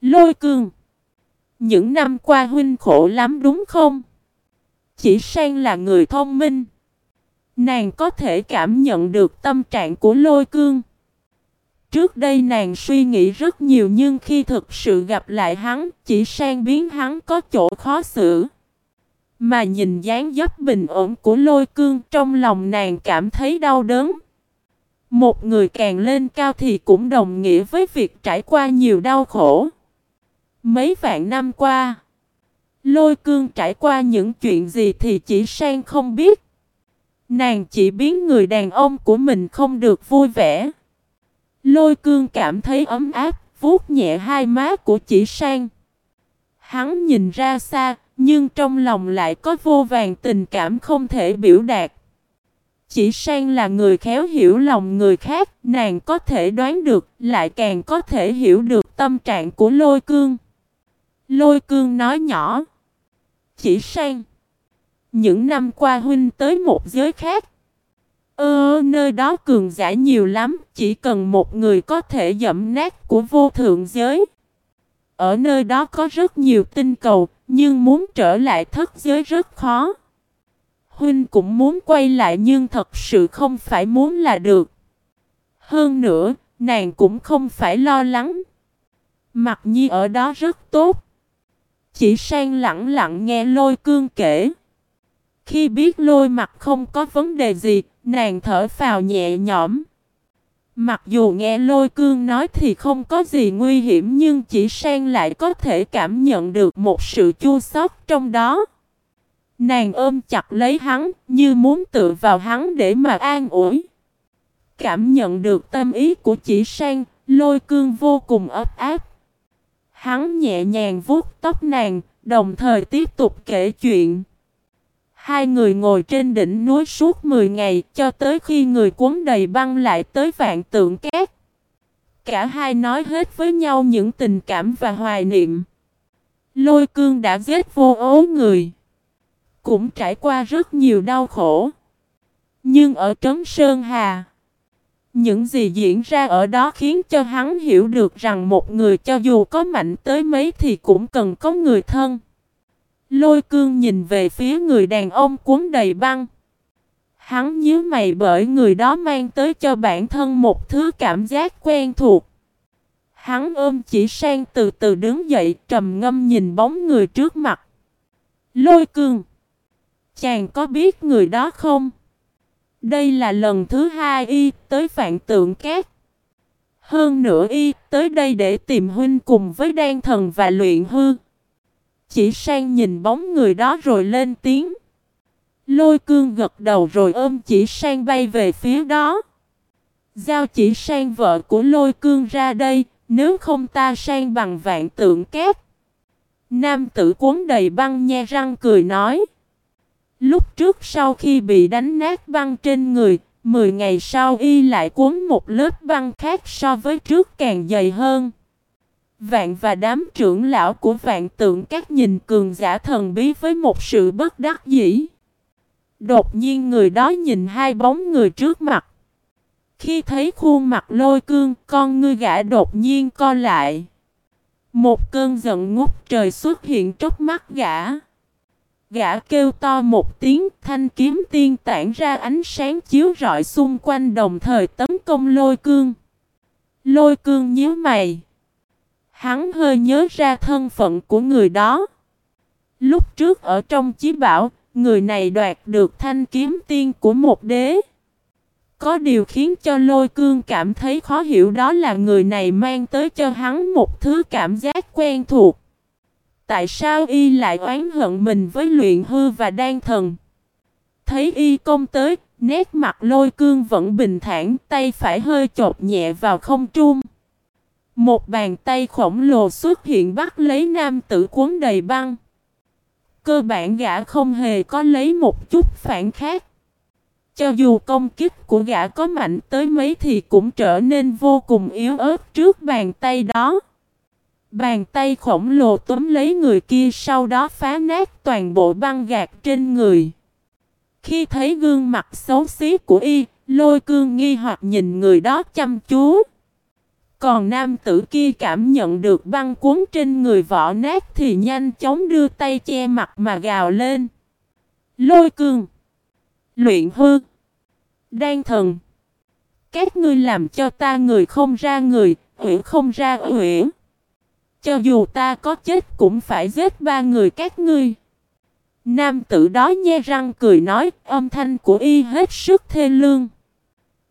Lôi cương. Những năm qua huynh khổ lắm đúng không? Chỉ sang là người thông minh. Nàng có thể cảm nhận được tâm trạng của lôi cương. Trước đây nàng suy nghĩ rất nhiều nhưng khi thực sự gặp lại hắn, chỉ sang biến hắn có chỗ khó xử. Mà nhìn dáng dấp bình ổn của lôi cương trong lòng nàng cảm thấy đau đớn. Một người càng lên cao thì cũng đồng nghĩa với việc trải qua nhiều đau khổ. Mấy vạn năm qua, lôi cương trải qua những chuyện gì thì chỉ sang không biết. Nàng chỉ biến người đàn ông của mình không được vui vẻ. Lôi cương cảm thấy ấm áp, vuốt nhẹ hai má của chỉ sang. Hắn nhìn ra xa, nhưng trong lòng lại có vô vàng tình cảm không thể biểu đạt. Chỉ sang là người khéo hiểu lòng người khác, nàng có thể đoán được, lại càng có thể hiểu được tâm trạng của lôi cương. Lôi cương nói nhỏ. Chỉ sang. Những năm qua huynh tới một giới khác. Ơ nơi đó cường giả nhiều lắm, chỉ cần một người có thể dẫm nát của vô thượng giới. Ở nơi đó có rất nhiều tinh cầu, nhưng muốn trở lại thất giới rất khó. Huynh cũng muốn quay lại nhưng thật sự không phải muốn là được. Hơn nữa, nàng cũng không phải lo lắng. Mặt nhi ở đó rất tốt. Chỉ sang lặng lặng nghe lôi cương kể. Khi biết lôi mặt không có vấn đề gì, nàng thở phào nhẹ nhõm. Mặc dù nghe lôi cương nói thì không có gì nguy hiểm nhưng chỉ sang lại có thể cảm nhận được một sự chua xót trong đó. Nàng ôm chặt lấy hắn như muốn tựa vào hắn để mà an ủi. Cảm nhận được tâm ý của chỉ sang, lôi cương vô cùng ấp áp. Hắn nhẹ nhàng vuốt tóc nàng, đồng thời tiếp tục kể chuyện. Hai người ngồi trên đỉnh núi suốt 10 ngày cho tới khi người cuốn đầy băng lại tới vạn tượng két. Cả hai nói hết với nhau những tình cảm và hoài niệm. Lôi cương đã giết vô ố người. Cũng trải qua rất nhiều đau khổ. Nhưng ở Trấn Sơn Hà, những gì diễn ra ở đó khiến cho hắn hiểu được rằng một người cho dù có mạnh tới mấy thì cũng cần có người thân. Lôi cương nhìn về phía người đàn ông cuốn đầy băng. Hắn nhíu mày bởi người đó mang tới cho bản thân một thứ cảm giác quen thuộc. Hắn ôm chỉ sang từ từ đứng dậy trầm ngâm nhìn bóng người trước mặt. Lôi cương. Chàng có biết người đó không? Đây là lần thứ hai y tới vạn tượng cát. Hơn nữa y tới đây để tìm huynh cùng với đan thần và luyện hư. Chỉ sang nhìn bóng người đó rồi lên tiếng. Lôi cương gật đầu rồi ôm chỉ sang bay về phía đó. Giao chỉ sang vợ của lôi cương ra đây, nếu không ta sang bằng vạn tượng kép. Nam tử cuốn đầy băng nhe răng cười nói. Lúc trước sau khi bị đánh nát băng trên người, 10 ngày sau y lại cuốn một lớp băng khác so với trước càng dày hơn. Vạn và đám trưởng lão của vạn tượng các nhìn cường giả thần bí với một sự bất đắc dĩ. Đột nhiên người đó nhìn hai bóng người trước mặt. Khi thấy khuôn mặt lôi cương, con ngươi gã đột nhiên co lại. Một cơn giận ngút trời xuất hiện trước mắt gã. Gã kêu to một tiếng thanh kiếm tiên tản ra ánh sáng chiếu rọi xung quanh đồng thời tấn công lôi cương. Lôi cương nhíu mày. Hắn hơi nhớ ra thân phận của người đó. Lúc trước ở trong chí bảo, người này đoạt được thanh kiếm tiên của một đế. Có điều khiến cho lôi cương cảm thấy khó hiểu đó là người này mang tới cho hắn một thứ cảm giác quen thuộc. Tại sao y lại oán hận mình với luyện hư và đan thần? Thấy y công tới, nét mặt lôi cương vẫn bình thản, tay phải hơi chột nhẹ vào không trung. Một bàn tay khổng lồ xuất hiện bắt lấy nam tử cuốn đầy băng. Cơ bản gã không hề có lấy một chút phản khác. Cho dù công kích của gã có mạnh tới mấy thì cũng trở nên vô cùng yếu ớt trước bàn tay đó. Bàn tay khổng lồ túm lấy người kia sau đó phá nát toàn bộ băng gạt trên người. Khi thấy gương mặt xấu xí của y, lôi cương nghi hoặc nhìn người đó chăm chú. Còn nam tử kia cảm nhận được băng cuốn trên người vỏ nát thì nhanh chóng đưa tay che mặt mà gào lên. Lôi cương. Luyện hư. Đan thần. Các ngươi làm cho ta người không ra người, uyển không ra uyển. Cho dù ta có chết cũng phải giết ba người các ngươi. Nam tử đó nhe răng cười nói, âm thanh của y hết sức thê lương.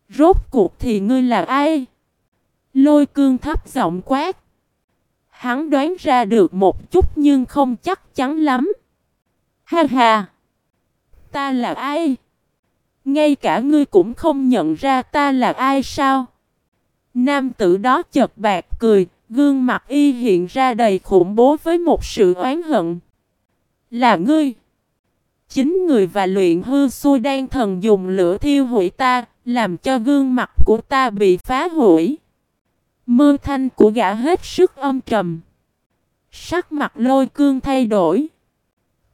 Rốt cuộc thì ngươi là ai? Lôi cương thấp giọng quát. Hắn đoán ra được một chút nhưng không chắc chắn lắm. Ha ha! Ta là ai? Ngay cả ngươi cũng không nhận ra ta là ai sao? Nam tử đó chợt bạc cười, gương mặt y hiện ra đầy khủng bố với một sự oán hận. Là ngươi! Chính người và luyện hư xui đang thần dùng lửa thiêu hủy ta, làm cho gương mặt của ta bị phá hủy. Mơ thanh của gã hết sức âm trầm. Sắc mặt lôi cương thay đổi.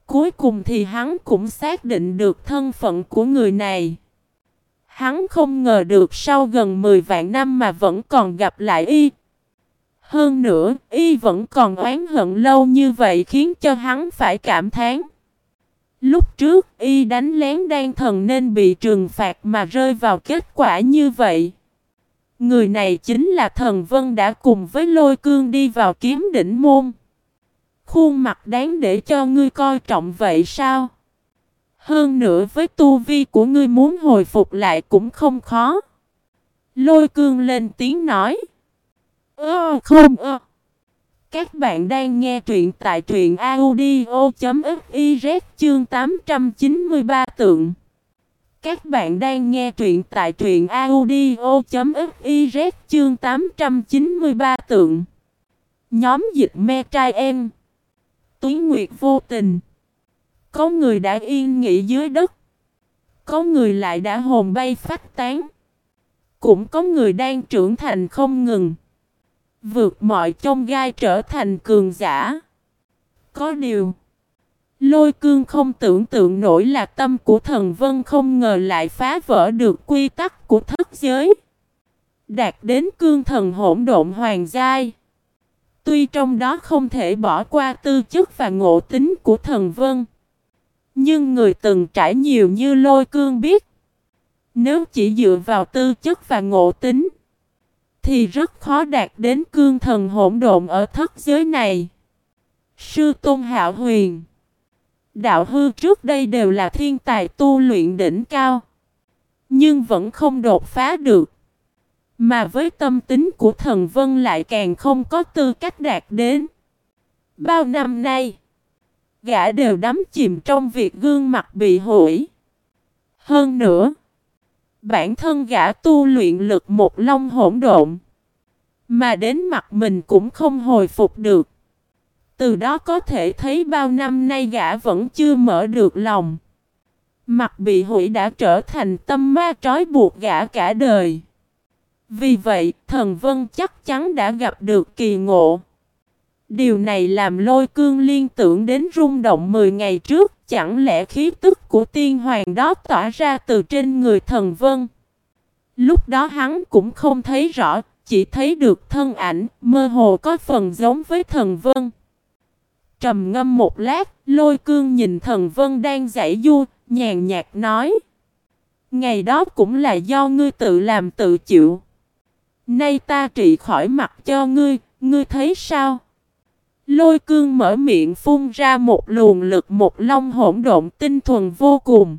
Cuối cùng thì hắn cũng xác định được thân phận của người này. Hắn không ngờ được sau gần 10 vạn năm mà vẫn còn gặp lại y. Hơn nữa, y vẫn còn oán hận lâu như vậy khiến cho hắn phải cảm thán. Lúc trước, y đánh lén đan thần nên bị trừng phạt mà rơi vào kết quả như vậy. Người này chính là thần vân đã cùng với lôi cương đi vào kiếm đỉnh môn. Khuôn mặt đáng để cho ngươi coi trọng vậy sao? Hơn nữa với tu vi của ngươi muốn hồi phục lại cũng không khó. Lôi cương lên tiếng nói. Ơ, không, ơ. Các bạn đang nghe truyện tại truyện audio.fiz chương 893 tượng. Các bạn đang nghe truyện tại truyện audio.fiz chương 893 tượng. Nhóm dịch me trai em. Túy Nguyệt vô tình. Có người đã yên nghỉ dưới đất. Có người lại đã hồn bay phát tán. Cũng có người đang trưởng thành không ngừng. Vượt mọi chông gai trở thành cường giả. Có điều. Lôi cương không tưởng tượng nổi là tâm của thần vân không ngờ lại phá vỡ được quy tắc của thất giới. Đạt đến cương thần hỗn độn hoàng giai. Tuy trong đó không thể bỏ qua tư chất và ngộ tính của thần vân. Nhưng người từng trải nhiều như lôi cương biết. Nếu chỉ dựa vào tư chất và ngộ tính. Thì rất khó đạt đến cương thần hỗn độn ở thất giới này. Sư Tôn Hạo Huyền Đạo hư trước đây đều là thiên tài tu luyện đỉnh cao. Nhưng vẫn không đột phá được. Mà với tâm tính của thần vân lại càng không có tư cách đạt đến. Bao năm nay, gã đều đắm chìm trong việc gương mặt bị hủy. Hơn nữa, bản thân gã tu luyện lực một long hỗn độn. Mà đến mặt mình cũng không hồi phục được. Từ đó có thể thấy bao năm nay gã vẫn chưa mở được lòng. Mặt bị hủy đã trở thành tâm ma trói buộc gã cả đời. Vì vậy, thần vân chắc chắn đã gặp được kỳ ngộ. Điều này làm lôi cương liên tưởng đến rung động 10 ngày trước, chẳng lẽ khí tức của tiên hoàng đó tỏa ra từ trên người thần vân. Lúc đó hắn cũng không thấy rõ, chỉ thấy được thân ảnh, mơ hồ có phần giống với thần vân. Trầm ngâm một lát, lôi cương nhìn thần vân đang giải du, nhàn nhạt nói. Ngày đó cũng là do ngươi tự làm tự chịu. Nay ta trị khỏi mặt cho ngươi, ngươi thấy sao? Lôi cương mở miệng phun ra một luồng lực một long hỗn độn tinh thuần vô cùng.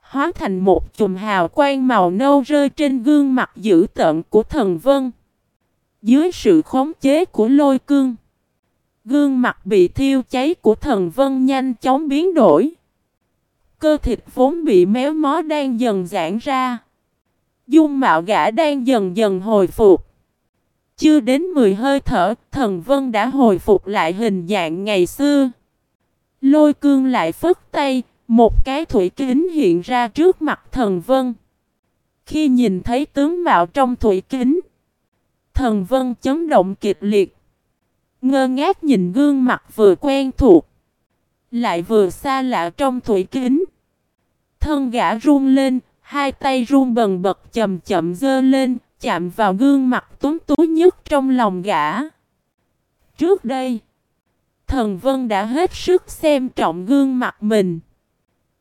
Hóa thành một chùm hào quang màu nâu rơi trên gương mặt dữ tợn của thần vân. Dưới sự khống chế của lôi cương. Gương mặt bị thiêu cháy của thần vân nhanh chóng biến đổi. Cơ thịt vốn bị méo mó đang dần giãn ra. Dung mạo gã đang dần dần hồi phục. Chưa đến 10 hơi thở, thần vân đã hồi phục lại hình dạng ngày xưa. Lôi cương lại phất tay, một cái thủy kính hiện ra trước mặt thần vân. Khi nhìn thấy tướng mạo trong thủy kính, thần vân chấn động kịch liệt. Ngơ ngác nhìn gương mặt vừa quen thuộc, lại vừa xa lạ trong thủy kính. Thân gã run lên, hai tay run bần bật chậm chậm dơ lên, chạm vào gương mặt tuấn tú nhất trong lòng gã. Trước đây, thần vân đã hết sức xem trọng gương mặt mình.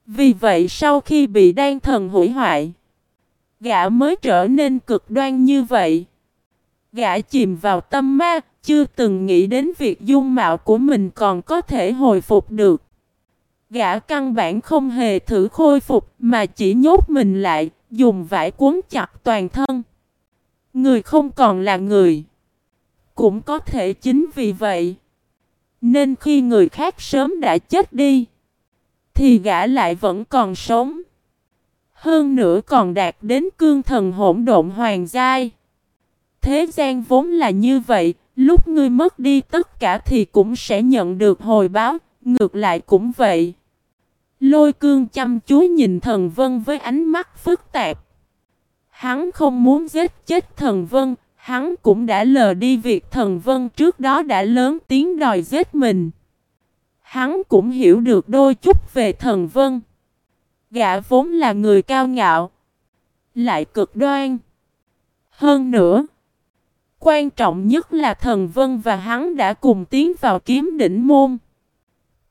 Vì vậy sau khi bị đan thần hủy hoại, gã mới trở nên cực đoan như vậy. Gã chìm vào tâm ma, chưa từng nghĩ đến việc dung mạo của mình còn có thể hồi phục được. Gã căn bản không hề thử khôi phục mà chỉ nhốt mình lại, dùng vải cuốn chặt toàn thân. Người không còn là người. Cũng có thể chính vì vậy. Nên khi người khác sớm đã chết đi, thì gã lại vẫn còn sống. Hơn nữa còn đạt đến cương thần hỗn độn hoàng giai. Thế gian vốn là như vậy, lúc ngươi mất đi tất cả thì cũng sẽ nhận được hồi báo, ngược lại cũng vậy. Lôi cương chăm chú nhìn thần vân với ánh mắt phức tạp. Hắn không muốn giết chết thần vân, hắn cũng đã lờ đi việc thần vân trước đó đã lớn tiếng đòi giết mình. Hắn cũng hiểu được đôi chút về thần vân. Gã vốn là người cao ngạo. Lại cực đoan. Hơn nữa. Quan trọng nhất là thần vân và hắn đã cùng tiến vào kiếm đỉnh môn.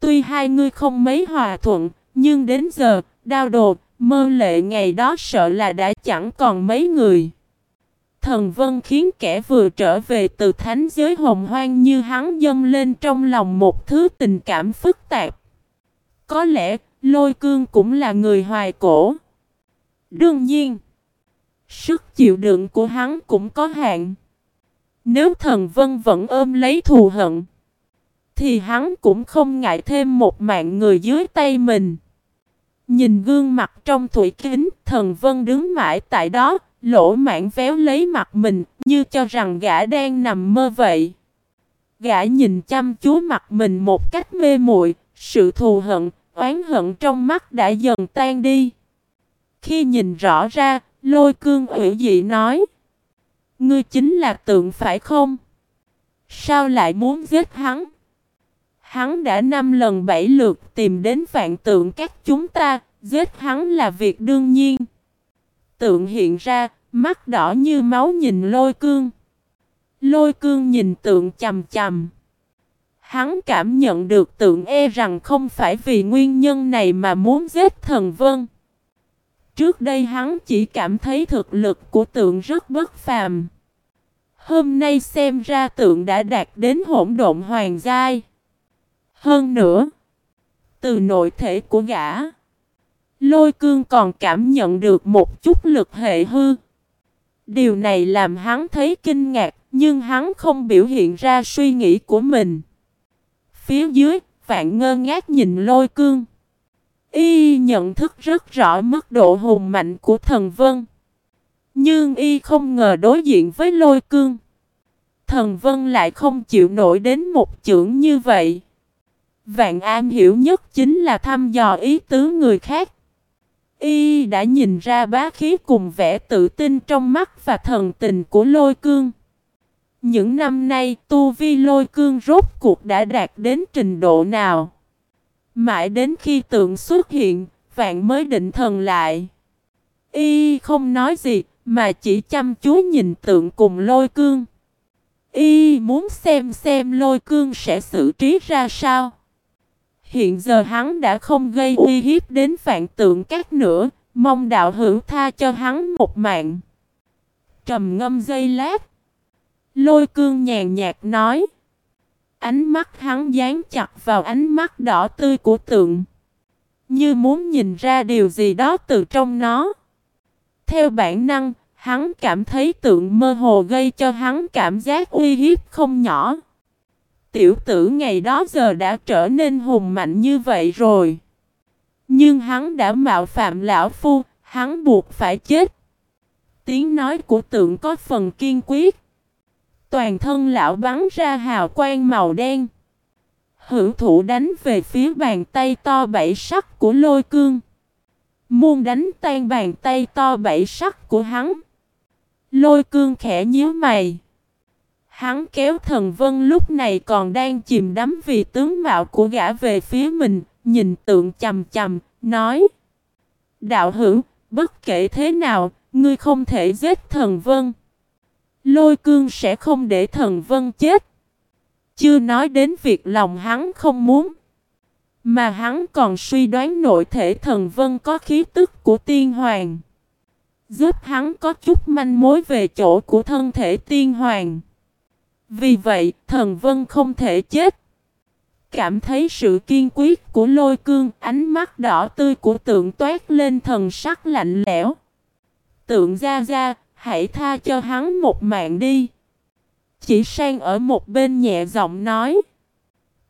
Tuy hai người không mấy hòa thuận, nhưng đến giờ, đao đồ, mơ lệ ngày đó sợ là đã chẳng còn mấy người. Thần vân khiến kẻ vừa trở về từ thánh giới hồng hoang như hắn dâng lên trong lòng một thứ tình cảm phức tạp. Có lẽ, lôi cương cũng là người hoài cổ. Đương nhiên, sức chịu đựng của hắn cũng có hạn. Nếu thần vân vẫn ôm lấy thù hận, thì hắn cũng không ngại thêm một mạng người dưới tay mình. Nhìn gương mặt trong thủy kính, thần vân đứng mãi tại đó, lỗ mãn véo lấy mặt mình, như cho rằng gã đang nằm mơ vậy. Gã nhìn chăm chú mặt mình một cách mê muội, sự thù hận, oán hận trong mắt đã dần tan đi. Khi nhìn rõ ra, lôi cương ủy dị nói. Ngươi chính là tượng phải không? Sao lại muốn giết hắn? Hắn đã năm lần bảy lượt tìm đến vạn tượng các chúng ta, giết hắn là việc đương nhiên. Tượng hiện ra, mắt đỏ như máu nhìn lôi cương. Lôi cương nhìn tượng chầm chầm. Hắn cảm nhận được tượng e rằng không phải vì nguyên nhân này mà muốn giết thần vân. Trước đây hắn chỉ cảm thấy thực lực của tượng rất bất phàm. Hôm nay xem ra tượng đã đạt đến hỗn độn hoàng giai. Hơn nữa, từ nội thể của gã, lôi cương còn cảm nhận được một chút lực hệ hư. Điều này làm hắn thấy kinh ngạc, nhưng hắn không biểu hiện ra suy nghĩ của mình. Phía dưới, vạn ngơ ngác nhìn lôi cương. Y nhận thức rất rõ mức độ hùng mạnh của thần vân. Nhưng y không ngờ đối diện với lôi cương. Thần vân lại không chịu nổi đến một chưởng như vậy. Vạn am hiểu nhất chính là thăm dò ý tứ người khác. Y đã nhìn ra bá khí cùng vẻ tự tin trong mắt và thần tình của lôi cương. Những năm nay tu vi lôi cương rốt cuộc đã đạt đến trình độ nào? Mãi đến khi tượng xuất hiện, vạn mới định thần lại. Y không nói gì, mà chỉ chăm chú nhìn tượng cùng lôi cương. Y muốn xem xem lôi cương sẽ xử trí ra sao. Hiện giờ hắn đã không gây uy hiếp đến phạn tượng các nữa, mong đạo hữu tha cho hắn một mạng. Trầm ngâm dây lát. Lôi cương nhàn nhạt nói. Ánh mắt hắn dán chặt vào ánh mắt đỏ tươi của tượng. Như muốn nhìn ra điều gì đó từ trong nó. Theo bản năng, hắn cảm thấy tượng mơ hồ gây cho hắn cảm giác uy hiếp không nhỏ. Tiểu tử ngày đó giờ đã trở nên hùng mạnh như vậy rồi. Nhưng hắn đã mạo phạm lão phu, hắn buộc phải chết. Tiếng nói của tượng có phần kiên quyết. Toàn thân lão bắn ra hào quang màu đen. Hữu thủ đánh về phía bàn tay to bảy sắc của lôi cương. Muôn đánh tan bàn tay to bảy sắc của hắn. Lôi cương khẽ nhíu mày. Hắn kéo thần vân lúc này còn đang chìm đắm vì tướng mạo của gã về phía mình, nhìn tượng chầm chầm, nói Đạo hữu, bất kể thế nào, ngươi không thể giết thần vân. Lôi cương sẽ không để thần vân chết. Chưa nói đến việc lòng hắn không muốn. Mà hắn còn suy đoán nội thể thần vân có khí tức của tiên hoàng. Giúp hắn có chút manh mối về chỗ của thân thể tiên hoàng. Vì vậy, thần vân không thể chết. Cảm thấy sự kiên quyết của lôi cương, ánh mắt đỏ tươi của tượng toát lên thần sắc lạnh lẽo. Tượng ra ra, hãy tha cho hắn một mạng đi. Chỉ sang ở một bên nhẹ giọng nói.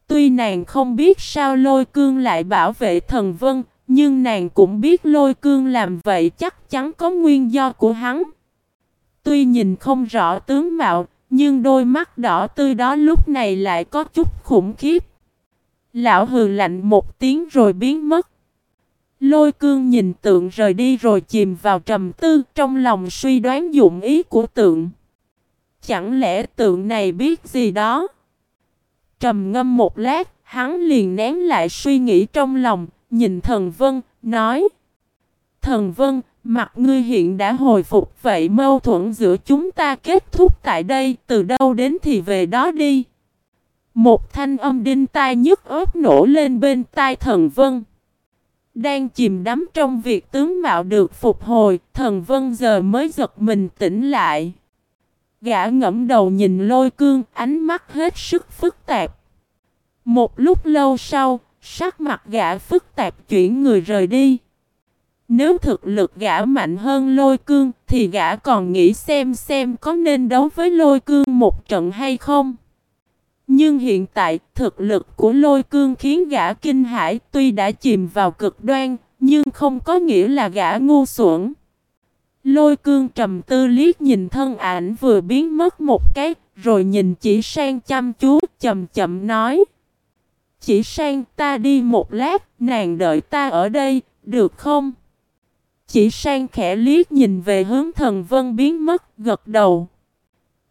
Tuy nàng không biết sao lôi cương lại bảo vệ thần vân, nhưng nàng cũng biết lôi cương làm vậy chắc chắn có nguyên do của hắn. Tuy nhìn không rõ tướng mạo, nhưng đôi mắt đỏ tươi đó lúc này lại có chút khủng khiếp. Lão hừ lạnh một tiếng rồi biến mất. Lôi cương nhìn tượng rời đi rồi chìm vào trầm tư trong lòng suy đoán dụng ý của tượng. Chẳng lẽ tượng này biết gì đó? Trầm ngâm một lát, hắn liền nén lại suy nghĩ trong lòng, nhìn thần vân, nói Thần vân, mặt ngươi hiện đã hồi phục vậy mâu thuẫn giữa chúng ta kết thúc tại đây, từ đâu đến thì về đó đi. Một thanh âm đinh tai nhức ớt nổ lên bên tai thần vân. Đang chìm đắm trong việc tướng mạo được phục hồi, thần vân giờ mới giật mình tỉnh lại. Gã ngẫm đầu nhìn lôi cương, ánh mắt hết sức phức tạp. Một lúc lâu sau, sắc mặt gã phức tạp chuyển người rời đi. Nếu thực lực gã mạnh hơn lôi cương, thì gã còn nghĩ xem xem có nên đấu với lôi cương một trận hay không. Nhưng hiện tại, thực lực của lôi cương khiến gã kinh hãi tuy đã chìm vào cực đoan, nhưng không có nghĩa là gã ngu xuẩn. Lôi cương trầm tư liếc nhìn thân ảnh vừa biến mất một cái, rồi nhìn chỉ sang chăm chú, chậm chậm nói. Chỉ sang ta đi một lát, nàng đợi ta ở đây, được không? Chỉ sang khẽ liếc nhìn về hướng thần vân biến mất, gật đầu.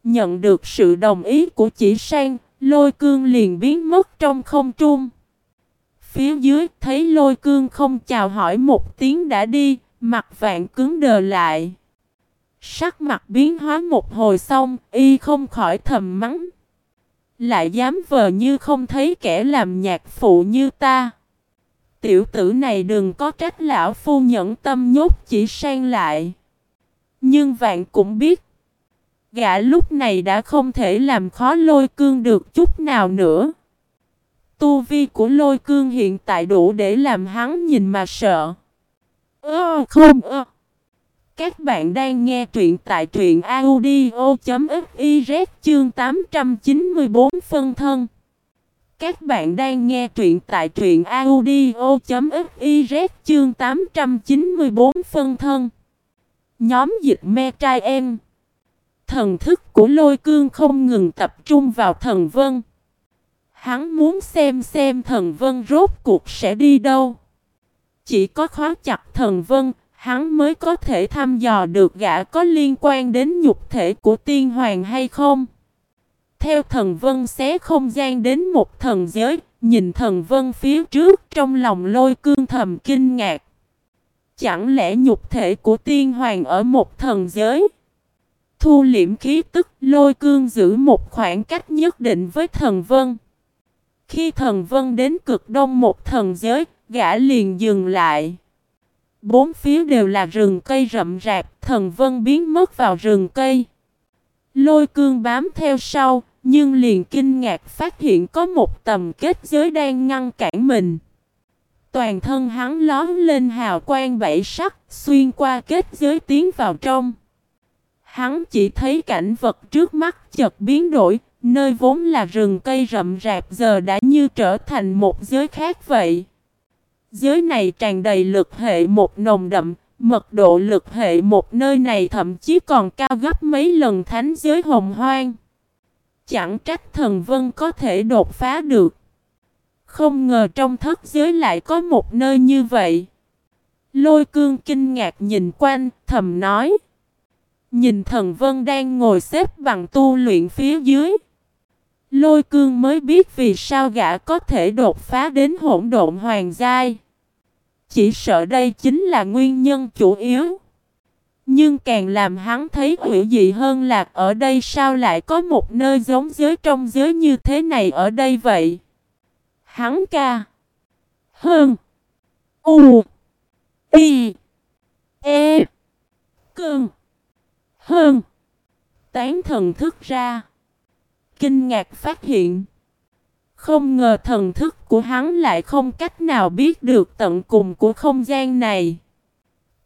Nhận được sự đồng ý của chỉ sang, lôi cương liền biến mất trong không trung. Phía dưới thấy lôi cương không chào hỏi một tiếng đã đi, mặt vạn cứng đờ lại. Sắc mặt biến hóa một hồi xong, y không khỏi thầm mắng. Lại dám vờ như không thấy kẻ làm nhạc phụ như ta. Tiểu tử này đừng có trách lão phu nhẫn tâm nhốt chỉ sang lại. Nhưng vạn cũng biết. Gã lúc này đã không thể làm khó lôi cương được chút nào nữa. Tu vi của lôi cương hiện tại đủ để làm hắn nhìn mà sợ. Ơ, không ơ. Các bạn đang nghe truyện tại truyện audio.fiz chương 894 phân thân. Các bạn đang nghe truyện tại truyện audio.fiz chương 894 phân thân. Nhóm dịch me trai em. Thần thức của lôi cương không ngừng tập trung vào thần vân. Hắn muốn xem xem thần vân rốt cuộc sẽ đi đâu. Chỉ có khóa chặt thần vân, hắn mới có thể thăm dò được gã có liên quan đến nhục thể của tiên hoàng hay không. Theo thần vân xé không gian đến một thần giới, nhìn thần vân phía trước trong lòng lôi cương thầm kinh ngạc. Chẳng lẽ nhục thể của tiên hoàng ở một thần giới? Thu liễm khí tức lôi cương giữ một khoảng cách nhất định với thần vân. Khi thần vân đến cực đông một thần giới, gã liền dừng lại. Bốn phía đều là rừng cây rậm rạp, thần vân biến mất vào rừng cây. Lôi cương bám theo sau, nhưng liền kinh ngạc phát hiện có một tầm kết giới đang ngăn cản mình. Toàn thân hắn lón lên hào quang bảy sắc, xuyên qua kết giới tiến vào trong. Hắn chỉ thấy cảnh vật trước mắt chợt biến đổi, nơi vốn là rừng cây rậm rạp giờ đã như trở thành một giới khác vậy. Giới này tràn đầy lực hệ một nồng đậm, mật độ lực hệ một nơi này thậm chí còn cao gấp mấy lần thánh giới hồng hoang. Chẳng trách thần vân có thể đột phá được. Không ngờ trong thất giới lại có một nơi như vậy. Lôi cương kinh ngạc nhìn quanh, thầm nói. Nhìn thần vân đang ngồi xếp bằng tu luyện phía dưới. Lôi cương mới biết vì sao gã có thể đột phá đến hỗn độn hoàng giai. Chỉ sợ đây chính là nguyên nhân chủ yếu. Nhưng càng làm hắn thấy hữu dị hơn là ở đây sao lại có một nơi giống giới trong giới như thế này ở đây vậy? Hắn ca. Hơn. U. Y. E. Cơn. Hơn. Tán thần thức ra. Kinh ngạc phát hiện. Không ngờ thần thức của hắn lại không cách nào biết được tận cùng của không gian này.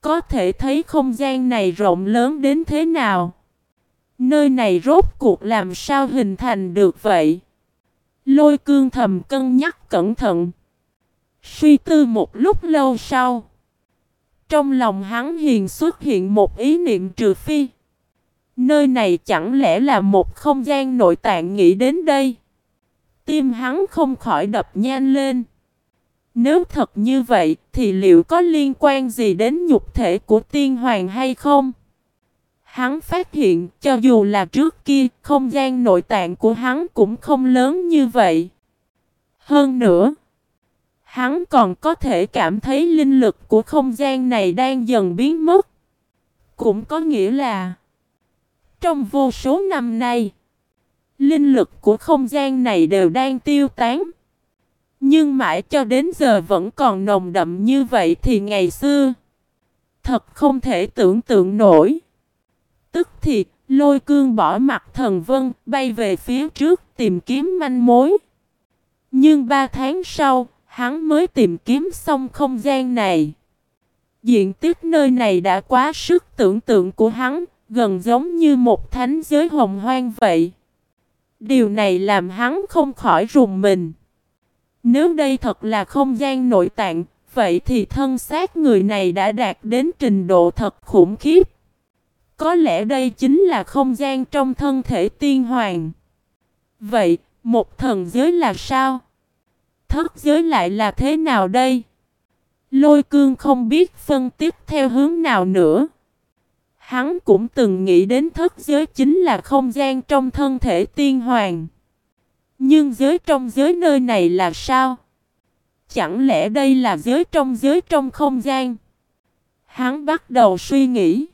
Có thể thấy không gian này rộng lớn đến thế nào. Nơi này rốt cuộc làm sao hình thành được vậy? Lôi cương thầm cân nhắc cẩn thận. Suy tư một lúc lâu sau. Trong lòng hắn hiền xuất hiện một ý niệm trừ phi. Nơi này chẳng lẽ là một không gian nội tạng nghĩ đến đây? Tim hắn không khỏi đập nhanh lên. Nếu thật như vậy thì liệu có liên quan gì đến nhục thể của tiên hoàng hay không? Hắn phát hiện cho dù là trước kia không gian nội tạng của hắn cũng không lớn như vậy. Hơn nữa, hắn còn có thể cảm thấy linh lực của không gian này đang dần biến mất. Cũng có nghĩa là trong vô số năm nay, linh lực của không gian này đều đang tiêu tán. Nhưng mãi cho đến giờ vẫn còn nồng đậm như vậy thì ngày xưa, Thật không thể tưởng tượng nổi. Tức thì, lôi cương bỏ mặt thần vân, bay về phía trước tìm kiếm manh mối. Nhưng ba tháng sau, hắn mới tìm kiếm xong không gian này. Diện tích nơi này đã quá sức tưởng tượng của hắn, Gần giống như một thánh giới hồng hoang vậy. Điều này làm hắn không khỏi rùng mình nếu đây thật là không gian nội tạng, vậy thì thân xác người này đã đạt đến trình độ thật khủng khiếp. Có lẽ đây chính là không gian trong thân thể tiên hoàng. Vậy, một thần giới là sao? Thất giới lại là thế nào đây? Lôi cương không biết phân tích theo hướng nào nữa. Hắn cũng từng nghĩ đến thất giới chính là không gian trong thân thể tiên hoàng. Nhưng giới trong giới nơi này là sao? Chẳng lẽ đây là giới trong giới trong không gian? Hắn bắt đầu suy nghĩ.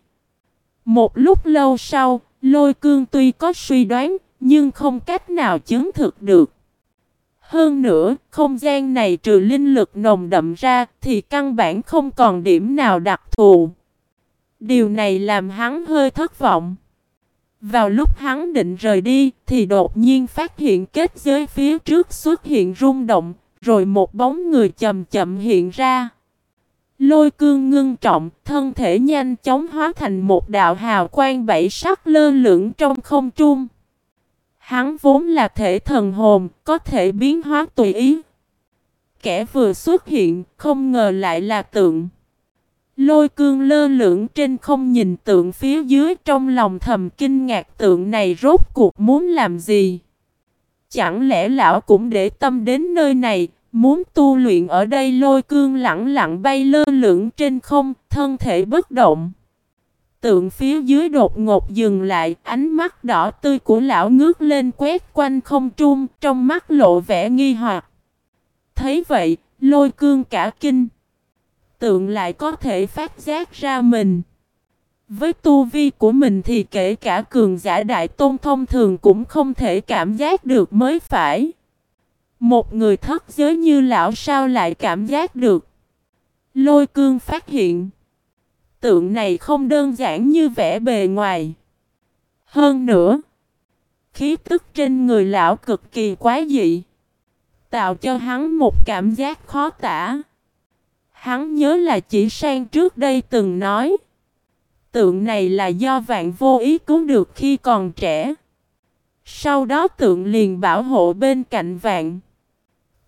Một lúc lâu sau, lôi cương tuy có suy đoán, nhưng không cách nào chứng thực được. Hơn nữa, không gian này trừ linh lực nồng đậm ra, thì căn bản không còn điểm nào đặc thù. Điều này làm hắn hơi thất vọng. Vào lúc hắn định rời đi thì đột nhiên phát hiện kết giới phía trước xuất hiện rung động, rồi một bóng người chậm chậm hiện ra. Lôi cương ngưng trọng, thân thể nhanh chóng hóa thành một đạo hào quang bảy sắc lơ lửng trong không trung. Hắn vốn là thể thần hồn, có thể biến hóa tùy ý. Kẻ vừa xuất hiện, không ngờ lại là tượng. Lôi cương lơ lửng trên không nhìn tượng phía dưới trong lòng thầm kinh ngạc tượng này rốt cuộc muốn làm gì. Chẳng lẽ lão cũng để tâm đến nơi này, muốn tu luyện ở đây lôi cương lặng lặng bay lơ lửng trên không, thân thể bất động. Tượng phía dưới đột ngột dừng lại, ánh mắt đỏ tươi của lão ngước lên quét quanh không trung, trong mắt lộ vẻ nghi hoặc. Thấy vậy, lôi cương cả kinh tượng lại có thể phát giác ra mình. Với tu vi của mình thì kể cả cường giả đại tôn thông thường cũng không thể cảm giác được mới phải. Một người thất giới như lão sao lại cảm giác được. Lôi cương phát hiện. Tượng này không đơn giản như vẻ bề ngoài. Hơn nữa. Khí tức trên người lão cực kỳ quá dị. Tạo cho hắn một cảm giác khó tả. Hắn nhớ là chỉ sang trước đây từng nói. Tượng này là do vạn vô ý cứu được khi còn trẻ. Sau đó tượng liền bảo hộ bên cạnh vạn.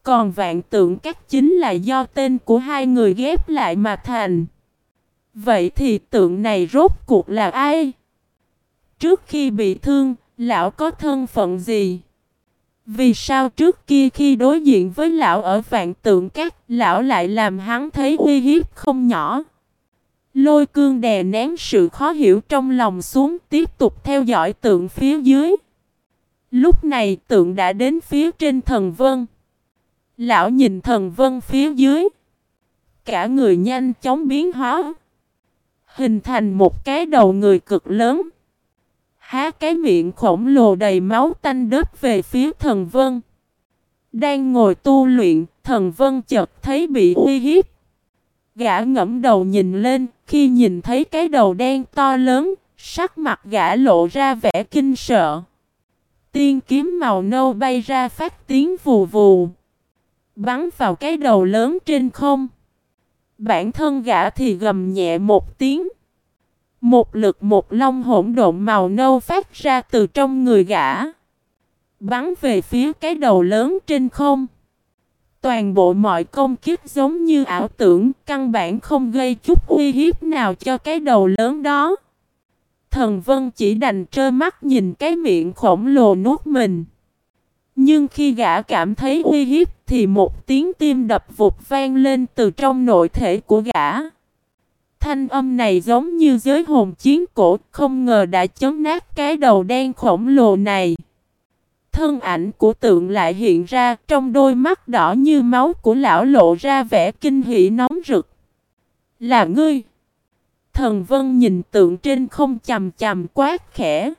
Còn vạn tượng các chính là do tên của hai người ghép lại mà thành. Vậy thì tượng này rốt cuộc là ai? Trước khi bị thương, lão có thân phận gì? Vì sao trước kia khi đối diện với lão ở vạn tượng các, lão lại làm hắn thấy uy hiếp không nhỏ. Lôi cương đè nén sự khó hiểu trong lòng xuống tiếp tục theo dõi tượng phía dưới. Lúc này tượng đã đến phía trên thần vân. Lão nhìn thần vân phía dưới. Cả người nhanh chóng biến hóa. Hình thành một cái đầu người cực lớn. Há cái miệng khổng lồ đầy máu tanh đớp về phía thần vân. Đang ngồi tu luyện, thần vân chợt thấy bị uy hiếp. Gã ngẫm đầu nhìn lên, khi nhìn thấy cái đầu đen to lớn, sắc mặt gã lộ ra vẻ kinh sợ. Tiên kiếm màu nâu bay ra phát tiếng vù vù. Bắn vào cái đầu lớn trên không. Bản thân gã thì gầm nhẹ một tiếng. Một lực một long hỗn độn màu nâu phát ra từ trong người gã. Bắn về phía cái đầu lớn trên không. Toàn bộ mọi công kiếp giống như ảo tưởng, căn bản không gây chút uy hiếp nào cho cái đầu lớn đó. Thần Vân chỉ đành trơ mắt nhìn cái miệng khổng lồ nuốt mình. Nhưng khi gã cảm thấy uy hiếp thì một tiếng tim đập vụt vang lên từ trong nội thể của gã. Thanh âm này giống như giới hồn chiến cổ, không ngờ đã chấn nát cái đầu đen khổng lồ này. Thân ảnh của tượng lại hiện ra trong đôi mắt đỏ như máu của lão lộ ra vẻ kinh hỉ nóng rực. Là ngươi! Thần Vân nhìn tượng trên không chầm chầm quát khẽ.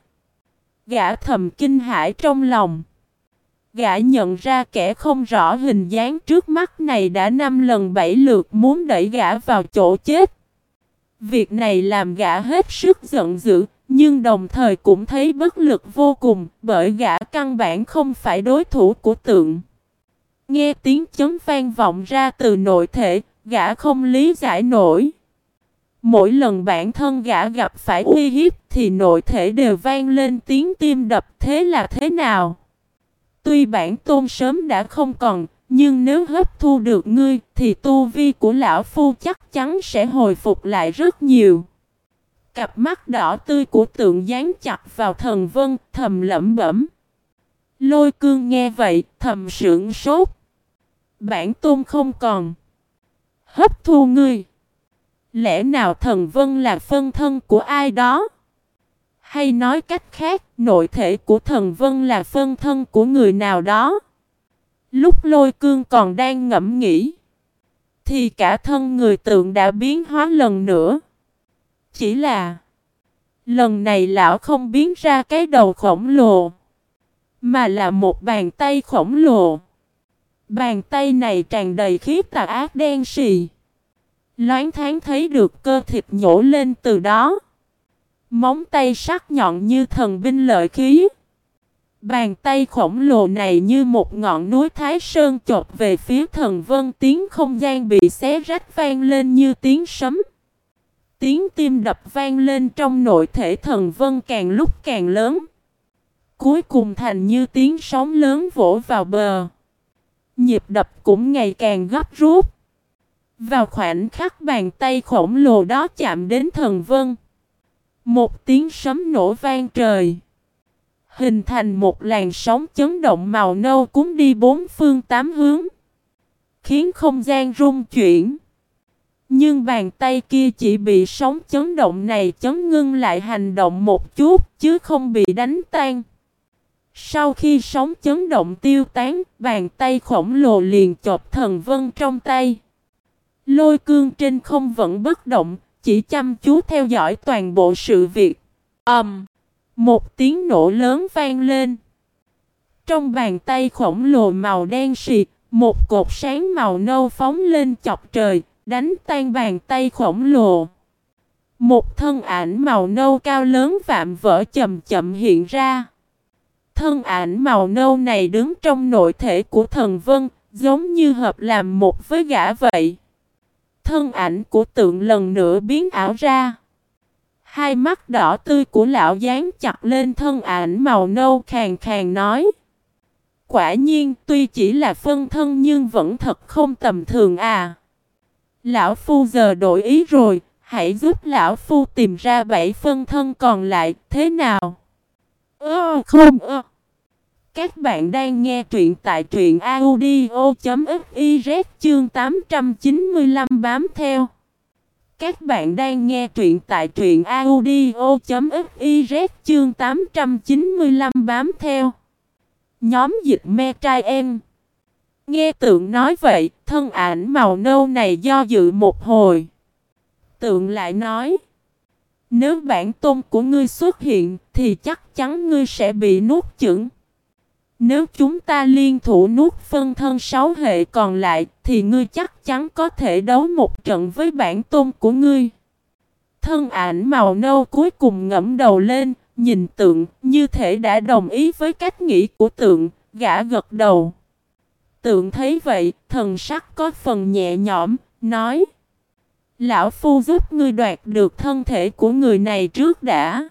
Gã thầm kinh hãi trong lòng. Gã nhận ra kẻ không rõ hình dáng trước mắt này đã năm lần bảy lượt muốn đẩy gã vào chỗ chết. Việc này làm gã hết sức giận dữ, nhưng đồng thời cũng thấy bất lực vô cùng bởi gã căn bản không phải đối thủ của tượng. Nghe tiếng chấm vang vọng ra từ nội thể, gã không lý giải nổi. Mỗi lần bản thân gã gặp phải uy hiếp thì nội thể đều vang lên tiếng tim đập thế là thế nào. Tuy bản tôn sớm đã không còn, nhưng nếu hấp thu được ngươi thì tu vi của lão phu chắc chắn sẽ hồi phục lại rất nhiều. Cặp mắt đỏ tươi của tượng dán chặt vào thần vân thầm lẩm bẩm. Lôi cương nghe vậy thầm sưởng sốt. Bản tôn không còn. Hấp thu ngươi. Lẽ nào thần vân là phân thân của ai đó? Hay nói cách khác, nội thể của thần vân là phân thân của người nào đó? Lúc lôi cương còn đang ngẫm nghĩ, thì cả thân người tượng đã biến hóa lần nữa. Chỉ là, lần này lão không biến ra cái đầu khổng lồ, mà là một bàn tay khổng lồ. Bàn tay này tràn đầy khí tà ác đen xì. Loáng thoáng thấy được cơ thịt nhổ lên từ đó. Móng tay sắc nhọn như thần binh lợi khí. Bàn tay khổng lồ này như một ngọn núi Thái Sơn chộp về phía thần vân, tiếng không gian bị xé rách vang lên như tiếng sấm. Tiếng tim đập vang lên trong nội thể thần vân càng lúc càng lớn. Cuối cùng thành như tiếng sóng lớn vỗ vào bờ. Nhịp đập cũng ngày càng gấp rút. Vào khoảnh khắc bàn tay khổng lồ đó chạm đến thần vân. Một tiếng sấm nổ vang trời. Hình thành một làn sóng chấn động màu nâu cuốn đi bốn phương tám hướng. Khiến không gian rung chuyển. Nhưng bàn tay kia chỉ bị sóng chấn động này chấn ngưng lại hành động một chút chứ không bị đánh tan. Sau khi sóng chấn động tiêu tán, bàn tay khổng lồ liền chộp thần vân trong tay. Lôi cương trên không vẫn bất động, chỉ chăm chú theo dõi toàn bộ sự việc. ầm, um, một tiếng nổ lớn vang lên. Trong bàn tay khổng lồ màu đen xịt, một cột sáng màu nâu phóng lên chọc trời, đánh tan bàn tay khổng lồ. Một thân ảnh màu nâu cao lớn vạm vỡ chậm chậm hiện ra. Thân ảnh màu nâu này đứng trong nội thể của thần vân, giống như hợp làm một với gã vậy. Thân ảnh của tượng lần nữa biến ảo ra. Hai mắt đỏ tươi của lão dán chặt lên thân ảnh màu nâu khàn khàn nói. Quả nhiên tuy chỉ là phân thân nhưng vẫn thật không tầm thường à. Lão Phu giờ đổi ý rồi, hãy giúp Lão Phu tìm ra bảy phân thân còn lại, thế nào? Ơ không ơ. Các bạn đang nghe truyện tại truyện audio.fiz chương 895 bám theo. Các bạn đang nghe truyện tại truyện audio.fiz chương 895 bám theo. Nhóm dịch me trai em. Nghe tượng nói vậy, thân ảnh màu nâu này do dự một hồi. Tượng lại nói. Nếu bản tôn của ngươi xuất hiện thì chắc chắn ngươi sẽ bị nuốt chửng. Nếu chúng ta liên thủ nuốt phân thân sáu hệ còn lại thì ngươi chắc chắn có thể đấu một trận với bản tôn của ngươi. Thân ảnh màu nâu cuối cùng ngẫm đầu lên, nhìn tượng như thể đã đồng ý với cách nghĩ của tượng, gã gật đầu. Tượng thấy vậy, thần sắc có phần nhẹ nhõm, nói Lão Phu giúp ngươi đoạt được thân thể của người này trước đã.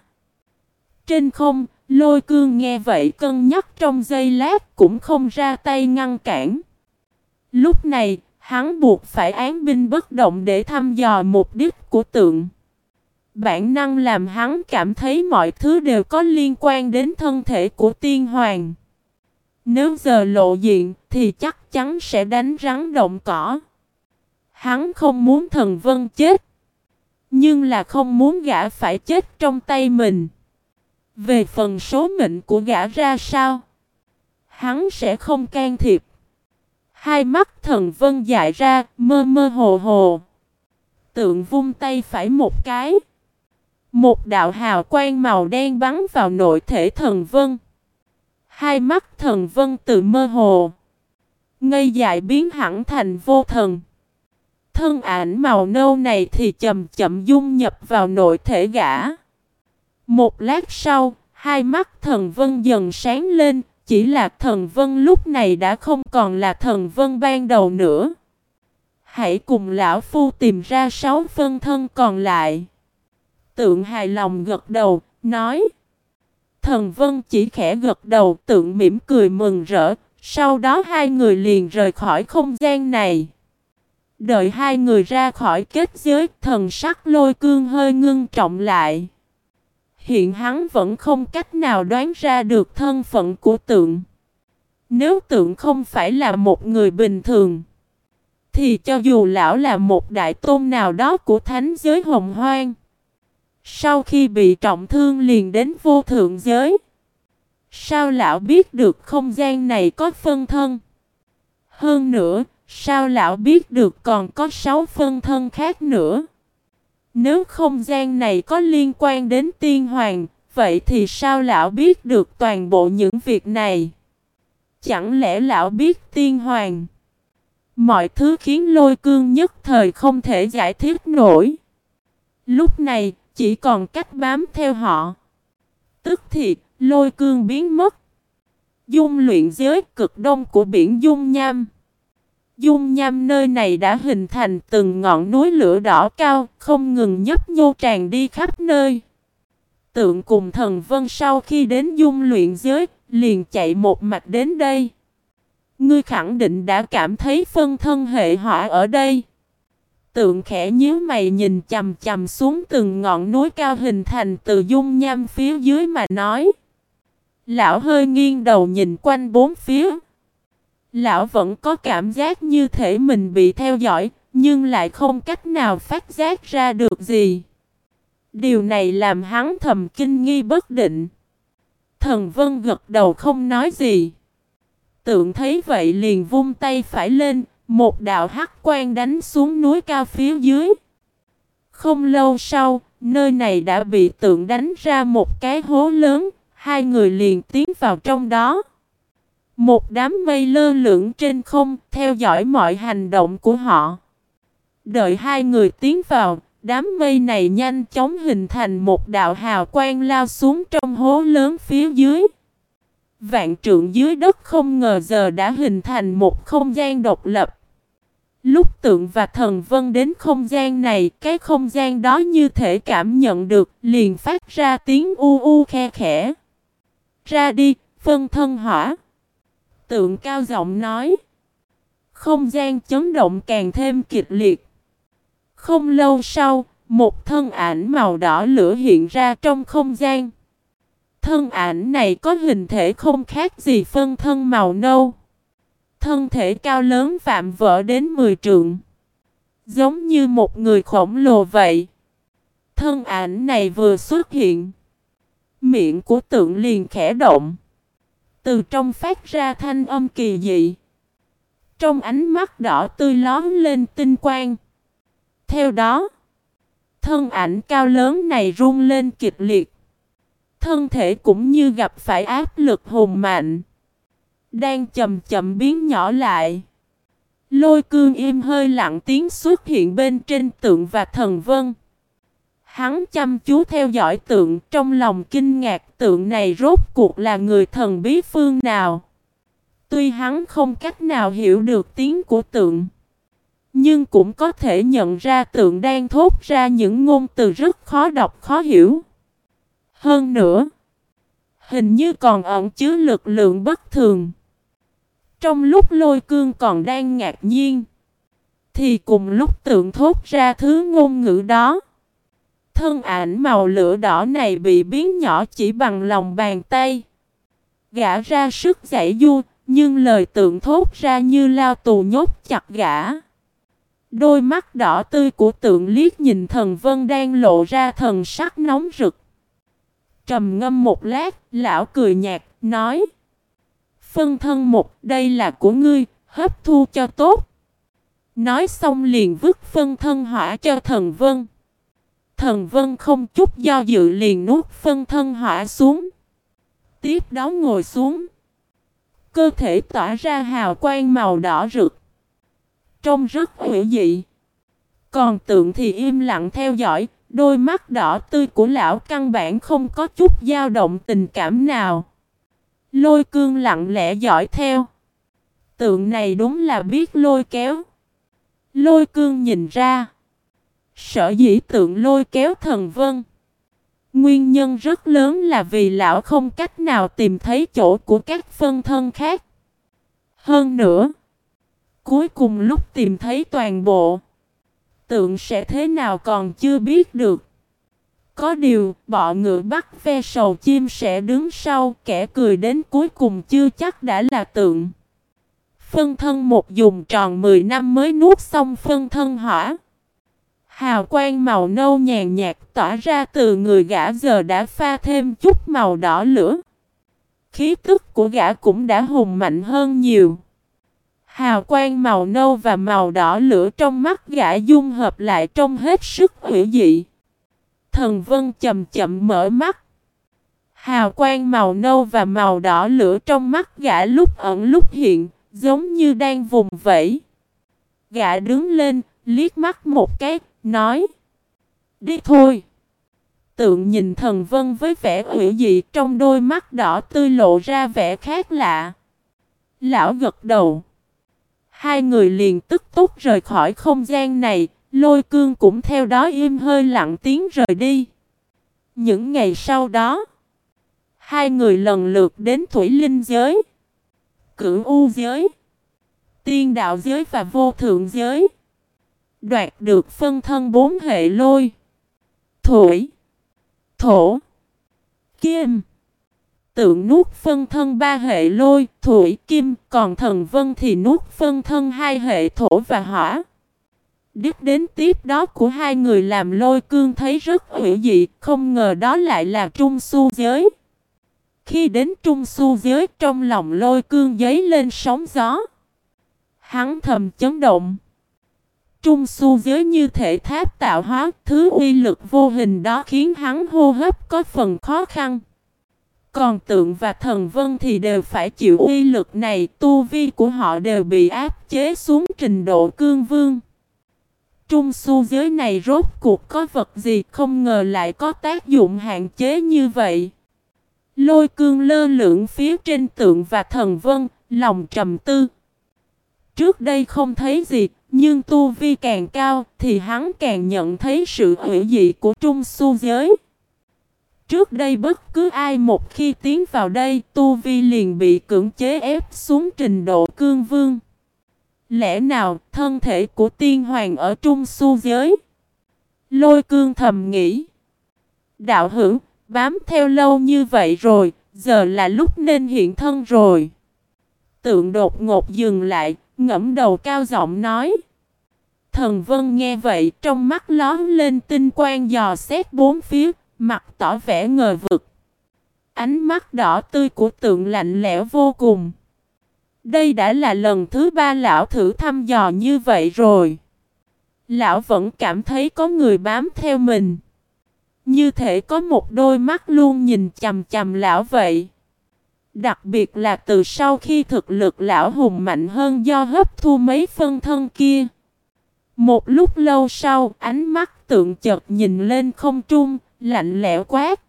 Trên không, lôi cương nghe vậy cân nhắc trong giây lát cũng không ra tay ngăn cản. Lúc này, hắn buộc phải án binh bất động để thăm dò mục đích của tượng. Bản năng làm hắn cảm thấy mọi thứ đều có liên quan đến thân thể của tiên hoàng. Nếu giờ lộ diện thì chắc chắn sẽ đánh rắn động cỏ. Hắn không muốn thần vân chết. Nhưng là không muốn gã phải chết trong tay mình. Về phần số mệnh của gã ra sao? Hắn sẽ không can thiệp. Hai mắt thần vân dại ra, mơ mơ hồ hồ. Tượng vung tay phải một cái. Một đạo hào quang màu đen bắn vào nội thể thần vân. Hai mắt thần vân tự mơ hồ. Ngây dại biến hẳn thành vô thần. Thân ảnh màu nâu này thì chậm chậm dung nhập vào nội thể gã. Một lát sau, hai mắt thần vân dần sáng lên, chỉ là thần vân lúc này đã không còn là thần vân ban đầu nữa. Hãy cùng lão phu tìm ra sáu phân thân còn lại. Tượng hài lòng gật đầu, nói. Thần vân chỉ khẽ gật đầu tượng mỉm cười mừng rỡ, sau đó hai người liền rời khỏi không gian này. Đợi hai người ra khỏi kết giới, thần sắc lôi cương hơi ngưng trọng lại. Hiện hắn vẫn không cách nào đoán ra được thân phận của tượng. Nếu tượng không phải là một người bình thường, thì cho dù lão là một đại tôn nào đó của thánh giới hồng hoang, sau khi bị trọng thương liền đến vô thượng giới. Sao lão biết được không gian này có phân thân? Hơn nữa, sao lão biết được còn có sáu phân thân khác nữa? Nếu không gian này có liên quan đến tiên hoàng, vậy thì sao lão biết được toàn bộ những việc này? Chẳng lẽ lão biết tiên hoàng? Mọi thứ khiến lôi cương nhất thời không thể giải thích nổi. Lúc này, chỉ còn cách bám theo họ. Tức thì, lôi cương biến mất. Dung luyện giới cực đông của biển Dung Nham. Dung Nham nơi này đã hình thành từng ngọn núi lửa đỏ cao, không ngừng nhấp nhô tràn đi khắp nơi. Tượng cùng thần vân sau khi đến dung luyện giới, liền chạy một mạch đến đây. Ngươi khẳng định đã cảm thấy phân thân hệ hỏa ở đây. Tượng khẽ nhíu mày nhìn chầm chầm xuống từng ngọn núi cao hình thành từ dung nham phía dưới mà nói. Lão hơi nghiêng đầu nhìn quanh bốn phía. Lão vẫn có cảm giác như thể mình bị theo dõi, nhưng lại không cách nào phát giác ra được gì. Điều này làm hắn thầm kinh nghi bất định. Thần Vân gật đầu không nói gì. Tượng thấy vậy liền vung tay phải lên, một đạo hắc quang đánh xuống núi cao phía dưới. Không lâu sau, nơi này đã bị tượng đánh ra một cái hố lớn, hai người liền tiến vào trong đó. Một đám mây lơ lửng trên không, theo dõi mọi hành động của họ. Đợi hai người tiến vào, đám mây này nhanh chóng hình thành một đạo hào quang lao xuống trong hố lớn phía dưới. Vạn trượng dưới đất không ngờ giờ đã hình thành một không gian độc lập. Lúc tượng và thần vân đến không gian này, cái không gian đó như thể cảm nhận được, liền phát ra tiếng u u khe khẽ. Ra đi, phân thân hỏa. Tượng cao giọng nói. Không gian chấn động càng thêm kịch liệt. Không lâu sau, một thân ảnh màu đỏ lửa hiện ra trong không gian. Thân ảnh này có hình thể không khác gì phân thân màu nâu. Thân thể cao lớn vạm vỡ đến 10 trượng. Giống như một người khổng lồ vậy. Thân ảnh này vừa xuất hiện. Miệng của tượng liền khẽ động. Từ trong phát ra thanh âm kỳ dị. Trong ánh mắt đỏ tươi lón lên tinh quang. Theo đó, Thân ảnh cao lớn này run lên kịch liệt. Thân thể cũng như gặp phải áp lực hùng mạnh. Đang chậm chậm biến nhỏ lại. Lôi cương im hơi lặng tiếng xuất hiện bên trên tượng và thần vân. Hắn chăm chú theo dõi tượng trong lòng kinh ngạc tượng này rốt cuộc là người thần bí phương nào. Tuy hắn không cách nào hiểu được tiếng của tượng. Nhưng cũng có thể nhận ra tượng đang thốt ra những ngôn từ rất khó đọc khó hiểu. Hơn nữa, hình như còn ẩn chứa lực lượng bất thường. Trong lúc lôi cương còn đang ngạc nhiên, thì cùng lúc tượng thốt ra thứ ngôn ngữ đó. Thân ảnh màu lửa đỏ này bị biến nhỏ chỉ bằng lòng bàn tay. Gã ra sức giải du, nhưng lời tượng thốt ra như lao tù nhốt chặt gã. Đôi mắt đỏ tươi của tượng liếc nhìn thần vân đang lộ ra thần sắc nóng rực. Trầm ngâm một lát, lão cười nhạt, nói Phân thân một, đây là của ngươi, hấp thu cho tốt. Nói xong liền vứt phân thân hỏa cho thần vân. Thần vân không chút do dự liền nuốt phân thân hỏa xuống. Tiếp đó ngồi xuống. Cơ thể tỏa ra hào quang màu đỏ rực. Trông rất hữu dị. Còn tượng thì im lặng theo dõi, đôi mắt đỏ tươi của lão căn bản không có chút dao động tình cảm nào. Lôi cương lặng lẽ dõi theo. Tượng này đúng là biết lôi kéo. Lôi cương nhìn ra. Sở dĩ tượng lôi kéo thần vân. Nguyên nhân rất lớn là vì lão không cách nào tìm thấy chỗ của các phân thân khác. Hơn nữa, cuối cùng lúc tìm thấy toàn bộ, tượng sẽ thế nào còn chưa biết được. Có điều, bọ ngựa bắt ve sầu chim sẽ đứng sau, kẻ cười đến cuối cùng chưa chắc đã là tượng. Phân thân một dùng tròn 10 năm mới nuốt xong phân thân hỏa. Hào quang màu nâu nhàn nhạt tỏa ra từ người gã giờ đã pha thêm chút màu đỏ lửa. Khí tức của gã cũng đã hùng mạnh hơn nhiều. Hào quang màu nâu và màu đỏ lửa trong mắt gã dung hợp lại trong hết sức hữu dị. Thần Vân chậm chậm mở mắt. Hào quang màu nâu và màu đỏ lửa trong mắt gã lúc ẩn lúc hiện, giống như đang vùng vẫy. Gã đứng lên, liếc mắt một cái, nói, Đi thôi. Tượng nhìn thần vân với vẻ hữu dị, trong đôi mắt đỏ tươi lộ ra vẻ khác lạ. Lão gật đầu. Hai người liền tức tốc rời khỏi không gian này, Lôi cương cũng theo đó im hơi lặng tiếng rời đi. Những ngày sau đó, Hai người lần lượt đến Thủy Linh giới, Cửu U giới, Tiên đạo giới và vô thượng giới. Đoạt được phân thân bốn hệ lôi. Thổi. Thổ. Kim. Tượng nuốt phân thân ba hệ lôi, thủy, kim, còn thần vân thì nuốt phân thân hai hệ thổ và hỏa. Đích đến tiếp đó của hai người làm lôi cương thấy rất hữu dị, không ngờ đó lại là trung su giới. Khi đến trung su giới trong lòng lôi cương giấy lên sóng gió. Hắn thầm chấn động. Trung su giới như thể tháp tạo hóa, thứ uy lực vô hình đó khiến hắn hô hấp có phần khó khăn. Còn tượng và thần vân thì đều phải chịu uy lực này, tu vi của họ đều bị áp chế xuống trình độ cương vương. Trung su giới này rốt cuộc có vật gì không ngờ lại có tác dụng hạn chế như vậy. Lôi cương lơ lửng phía trên tượng và thần vân, lòng trầm tư. Trước đây không thấy gì, nhưng tu vi càng cao thì hắn càng nhận thấy sự hữu dị của trung su giới. Trước đây bất cứ ai một khi tiến vào đây tu vi liền bị cưỡng chế ép xuống trình độ cương vương. Lẽ nào thân thể của tiên hoàng ở trung su giới? Lôi cương thầm nghĩ. Đạo hữu, bám theo lâu như vậy rồi, giờ là lúc nên hiện thân rồi. Tượng đột ngột dừng lại, ngẫm đầu cao giọng nói. Thần Vân nghe vậy trong mắt lón lên tinh quang dò xét bốn phía, mặt tỏ vẻ ngờ vực. Ánh mắt đỏ tươi của tượng lạnh lẽo vô cùng. Đây đã là lần thứ ba lão thử thăm dò như vậy rồi. Lão vẫn cảm thấy có người bám theo mình. Như thể có một đôi mắt luôn nhìn chầm chầm lão vậy. Đặc biệt là từ sau khi thực lực lão hùng mạnh hơn do hấp thu mấy phân thân kia. Một lúc lâu sau, ánh mắt tượng chợt nhìn lên không trung, lạnh lẽo quát.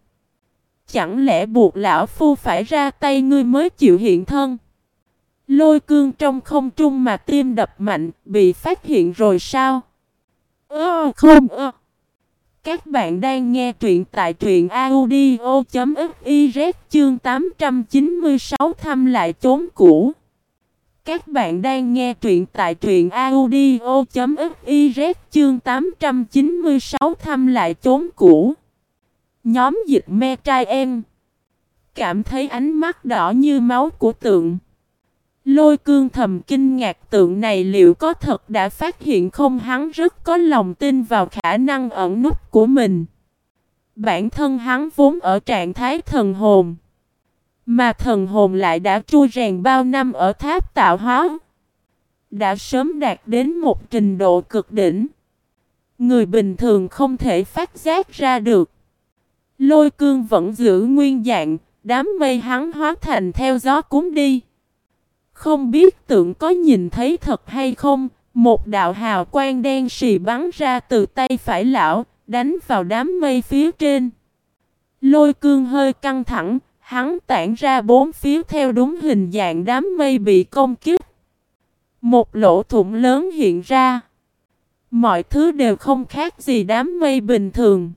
Chẳng lẽ buộc lão phu phải ra tay ngươi mới chịu hiện thân? Lôi cương trong không trung mà tim đập mạnh, bị phát hiện rồi sao? Ơ không ơ. Các bạn đang nghe truyện tại truyện audio.fiz chương 896 thăm lại chốn cũ. Các bạn đang nghe truyện tại truyện audio.fiz chương 896 thăm lại chốn cũ. Nhóm dịch me trai em. Cảm thấy ánh mắt đỏ như máu của tượng. Lôi cương thầm kinh ngạc tượng này liệu có thật đã phát hiện không hắn rất có lòng tin vào khả năng ẩn nút của mình. Bản thân hắn vốn ở trạng thái thần hồn. Mà thần hồn lại đã trui rèn bao năm ở tháp tạo hóa. Đã sớm đạt đến một trình độ cực đỉnh. Người bình thường không thể phát giác ra được. Lôi cương vẫn giữ nguyên dạng, đám mây hắn hóa thành theo gió cuốn đi. Không biết tượng có nhìn thấy thật hay không, một đạo hào quang đen xì bắn ra từ tay phải lão, đánh vào đám mây phía trên. Lôi cương hơi căng thẳng, hắn tản ra bốn phía theo đúng hình dạng đám mây bị công kích. Một lỗ thủng lớn hiện ra. Mọi thứ đều không khác gì đám mây bình thường.